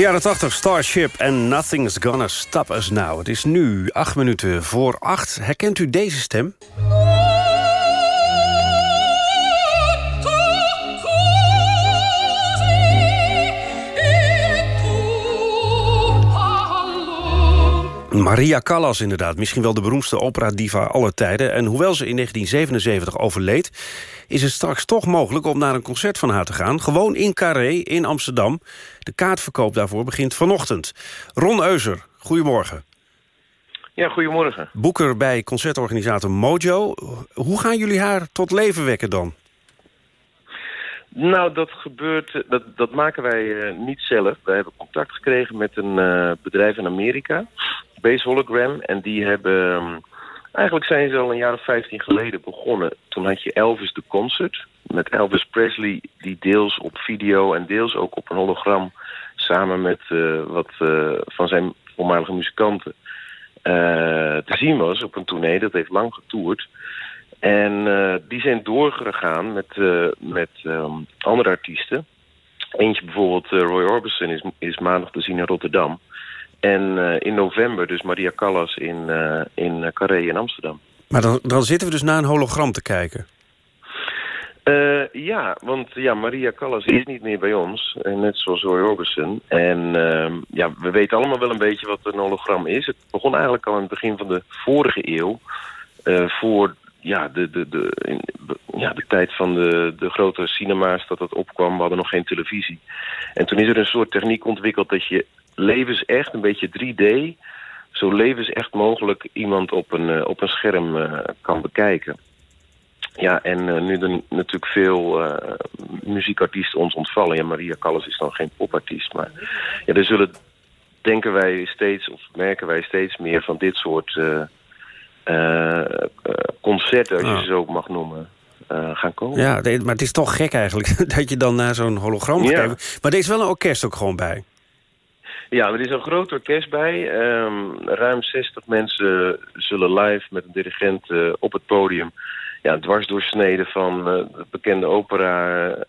Speaker 3: De jaren 80, Starship en Nothing's Gonna Stop Us Now. Het is nu acht minuten voor acht. Herkent u deze stem? Maria Callas inderdaad, misschien wel de beroemdste opera-diva aller tijden. En hoewel ze in 1977 overleed... is het straks toch mogelijk om naar een concert van haar te gaan. Gewoon in Carré in Amsterdam. De kaartverkoop daarvoor begint vanochtend. Ron Euser, goedemorgen.
Speaker 59: Ja, goedemorgen.
Speaker 3: Boeker bij concertorganisator Mojo. Hoe gaan jullie haar tot leven wekken dan?
Speaker 59: Nou, dat gebeurt, eh, dat, dat maken wij eh, niet zelf. Wij hebben contact gekregen met een eh, bedrijf in Amerika, Base Hologram. En die hebben, ehm, eigenlijk zijn ze al een jaar of 15 geleden begonnen. Toen had je Elvis de Concert met Elvis Presley, die deels op video en deels ook op een hologram samen met eh, wat eh, van zijn voormalige muzikanten eh, te zien was op een tournee. Dat heeft lang getoerd. En die zijn doorgegaan met, met ehm, andere artiesten. Eentje bijvoorbeeld, Roy Orbison, is, is maandag te zien in Rotterdam. En eh, in november dus Maria Callas in, eh in Carré in Amsterdam.
Speaker 3: Maar dan, dan zitten we dus naar een hologram te kijken.
Speaker 59: Eh, ja, want ja, Maria Callas is niet meer bij ons. net zoals Roy Orbison. En ehm, ja, we weten allemaal wel een beetje wat een hologram is. Het begon eigenlijk al in het begin van de vorige eeuw. voor ja, de, de, de, in, ja, de tijd van de, de grote cinema's dat dat opkwam. We hadden nog geen televisie. En toen is er een soort techniek ontwikkeld dat je levensecht, een beetje 3D... zo levensecht mogelijk iemand op een, eh, op een scherm eh, kan bekijken. Ja, en eh, nu er natuurlijk veel muziekartiesten ons ontvallen. Ja, Maria Callas is dan geen popartiest, maar ja, er zullen, denken wij steeds, of merken wij steeds meer van dit soort eh, concerten, als je ze zo ook mag noemen, gaan komen.
Speaker 3: Ja, maar het is toch gek eigenlijk dat je dan naar zo'n hologram
Speaker 59: Ja.
Speaker 3: Maar er is wel een orkest ook gewoon bij.
Speaker 59: Ja, er is een groot orkest bij. Ehm, ruim 60 mensen zullen live met een dirigent eh, op het podium... Ja, dwarsdoorsneden van eh, de bekende opera-aria's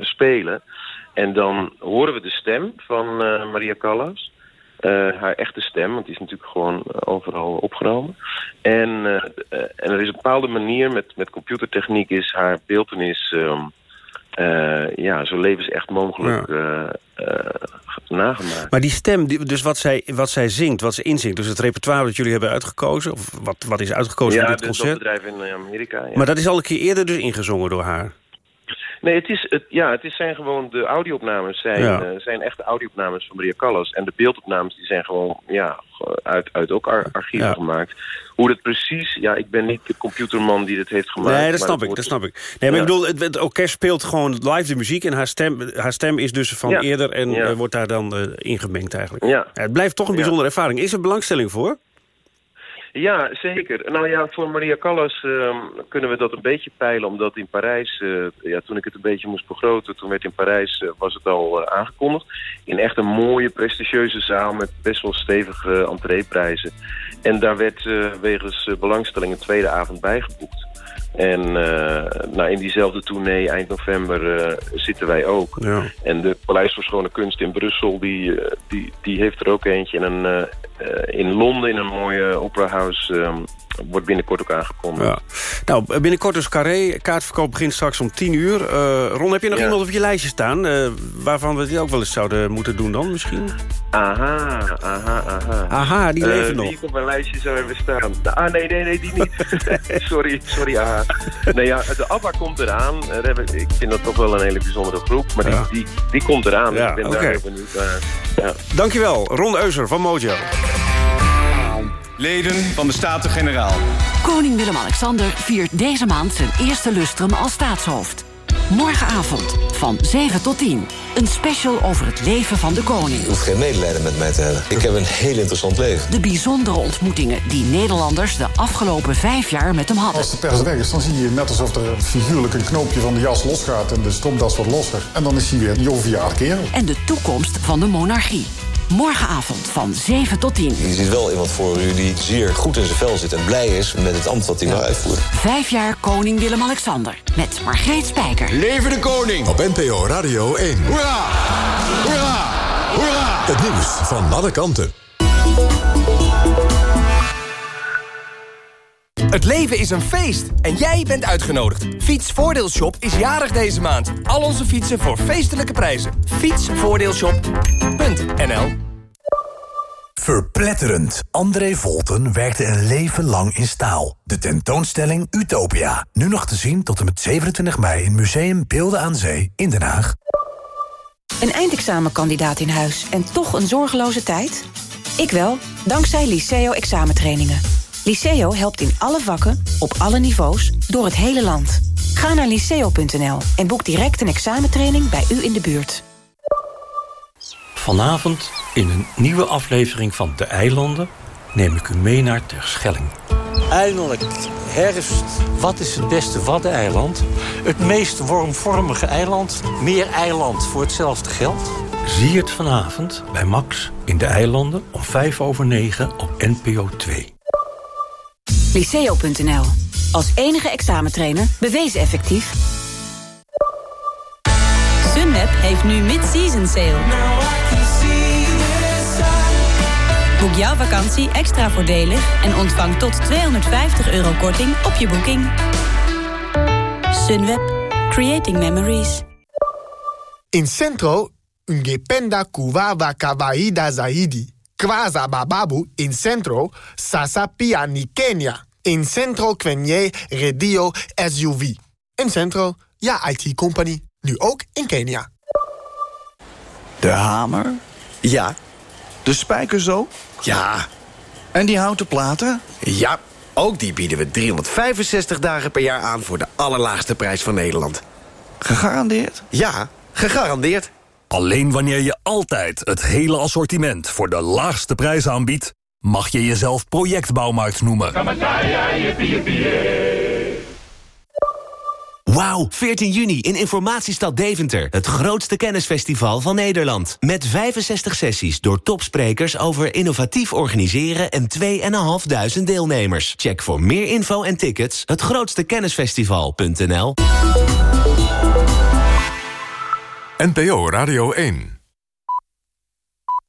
Speaker 59: spelen. En dan horen we de stem van eh, Maria Callas. Eh, haar echte stem, want die is natuurlijk gewoon eh, overal opgenomen. En, eh, eh, en er is een bepaalde manier met, met computertechniek is haar beeldenis ehm, eh, ja, zo levensecht mogelijk eh, eh, nagemaakt.
Speaker 3: Maar die stem, dus wat zij, wat zij zingt, wat ze inzingt... dus het repertoire dat jullie hebben uitgekozen... of wat, wat is uitgekozen
Speaker 59: ja,
Speaker 3: voor dit concert...
Speaker 59: dat bedrijf in Amerika. Ja.
Speaker 3: Maar dat is al een keer eerder dus ingezongen door haar.
Speaker 59: Nee, het, is, het, ja, het is zijn gewoon de audio-opnames zijn,
Speaker 3: Ja.
Speaker 59: eh, zijn echte audio-opnames van Maria Callas. En de beeldopnames die zijn gewoon ja, uit, uit ook ar- archieven
Speaker 3: Ja.
Speaker 59: gemaakt. Hoe dat precies, ja, ik ben niet de computerman die dat heeft gemaakt.
Speaker 3: nee, dat snap ik,
Speaker 59: wordt-
Speaker 3: dat snap ik. Nee, maar
Speaker 59: Ja.
Speaker 3: ik bedoel, het, het orkest speelt gewoon live de muziek... en haar stem, haar stem is dus van eerder en eh, wordt daar dan eh, ingemengd eigenlijk.
Speaker 59: Ja.
Speaker 3: het blijft toch een bijzondere ervaring. Is er belangstelling voor?
Speaker 59: Ja, zeker. Nou ja, voor Maria Callas ehm, kunnen we dat een beetje peilen, omdat in Parijs, eh, ja, toen ik het een beetje moest begroten, toen werd in Parijs, eh, was het al eh, aangekondigd. In echt een mooie, prestigieuze zaal met best wel stevige entreeprijzen. En daar werd wegens belangstelling een tweede avond bijgeboekt. En nou, in diezelfde tournee, eind november, zitten wij ook.
Speaker 3: Ja.
Speaker 59: En de Paleis voor Schone Kunst in Brussel, die, die, die heeft er ook eentje. En een, in Londen, in een mooie opera house, ehm, wordt binnenkort ook aangekondigd.
Speaker 3: Ja. Nou, binnenkort dus Carré. Kaartverkoop begint straks om 10 uur. Eh, Ron, heb je nog
Speaker 59: Ja.
Speaker 3: iemand op je lijstje staan... eh, waarvan we die ook wel eens zouden moeten doen dan misschien?
Speaker 59: Aha, aha, aha.
Speaker 3: Aha, die
Speaker 59: Eh,
Speaker 3: leven nog.
Speaker 59: Die ik op mijn lijstje zou hebben staan. Ah, nee, nee, nee, die niet. sorry, sorry, aha. Nee, ja, de ABBA komt eraan. Eh, ik vind dat toch wel een hele bijzondere groep. Maar die, die, die komt eraan. dus
Speaker 3: Ja,
Speaker 59: ik ben daar heel benieuwd naar. Ja.
Speaker 3: Dankjewel, Ron Euser van Mojo.
Speaker 60: Leden van de Staten-Generaal.
Speaker 2: Koning Willem-Alexander viert deze maand zijn eerste lustrum als staatshoofd. Morgenavond van 7 tot 10. Een special over het leven van de koning.
Speaker 61: Je hoeft geen medelijden met mij te hebben. Ik heb een heel interessant leven.
Speaker 2: De bijzondere ontmoetingen die Nederlanders de afgelopen vijf jaar met hem hadden.
Speaker 62: Als de pers weg is, dan zie je net alsof er figuurlijk een knoopje van de jas losgaat en de stropdas wat losser. En dan is hij weer een joviaal kerel.
Speaker 2: En de toekomst van de monarchie. Morgenavond van 7 tot 10.
Speaker 61: Je ziet wel iemand voor u die zeer goed in zijn vel zit en blij is met het ambt dat hij nou uitvoert.
Speaker 2: Vijf jaar koning Willem-Alexander. Met Margreet Spijker.
Speaker 60: Leven de koning!
Speaker 1: Op NPO Radio 1.
Speaker 60: Hoera! Hoera! Hoera!
Speaker 1: Het nieuws van alle kanten.
Speaker 63: Het leven is een feest en jij bent uitgenodigd. Fietsvoordeelshop is jarig deze maand. Al onze fietsen voor feestelijke prijzen. Fietsvoordeelshop.nl
Speaker 64: Verpletterend. André Volten werkte een leven lang in staal. De tentoonstelling Utopia. Nu nog te zien tot en met 27 mei in Museum Beelden aan Zee in Den Haag.
Speaker 65: Een eindexamenkandidaat in huis en toch een zorgeloze tijd? Ik wel, dankzij Liceo examentrainingen. Liceo helpt in alle vakken, op alle niveaus, door het hele land. Ga naar liceo.nl en boek direct een examentraining bij u in de buurt.
Speaker 66: Vanavond in een nieuwe aflevering van De Eilanden neem ik u mee naar Terschelling. Eindelijk, herfst. Wat is het beste Waddeneiland? Het meest wormvormige eiland, meer eiland voor hetzelfde geld? Zie het vanavond bij Max in De Eilanden om 5 over 9 op NPO 2.
Speaker 65: Liceo.nl. Als enige examentrainer bewezen effectief.
Speaker 67: Sunweb heeft nu mid-season sale. Boek jouw vakantie extra voordelig en ontvang tot 250 euro korting op je boeking. Sunweb. Creating Memories.
Speaker 68: In Centro, ungependa kuwawa kawaida zaidi. Kwaza bababu in Centro, sasa pia ni Kenya. In Centro kwenye radio SUV. In Centro, ja IT-company. Nu ook in Kenia.
Speaker 69: De hamer? Ja. De spijkers ook? Ja. En die houten platen?
Speaker 70: Ja, ook die bieden we 365 dagen per jaar aan voor de allerlaagste prijs van Nederland.
Speaker 69: Gegarandeerd?
Speaker 70: Ja, gegarandeerd.
Speaker 71: Alleen wanneer je altijd het hele assortiment voor de laagste prijs aanbiedt... mag je jezelf projectbouwmarkt noemen.
Speaker 72: Wauw, 14 juni in Informatiestad Deventer. Het grootste kennisfestival van Nederland. Met 65 sessies door topsprekers over innovatief organiseren en 2.500 deelnemers. Check voor meer info en tickets hetgrootstekennisfestival.nl
Speaker 1: NPO Radio 1.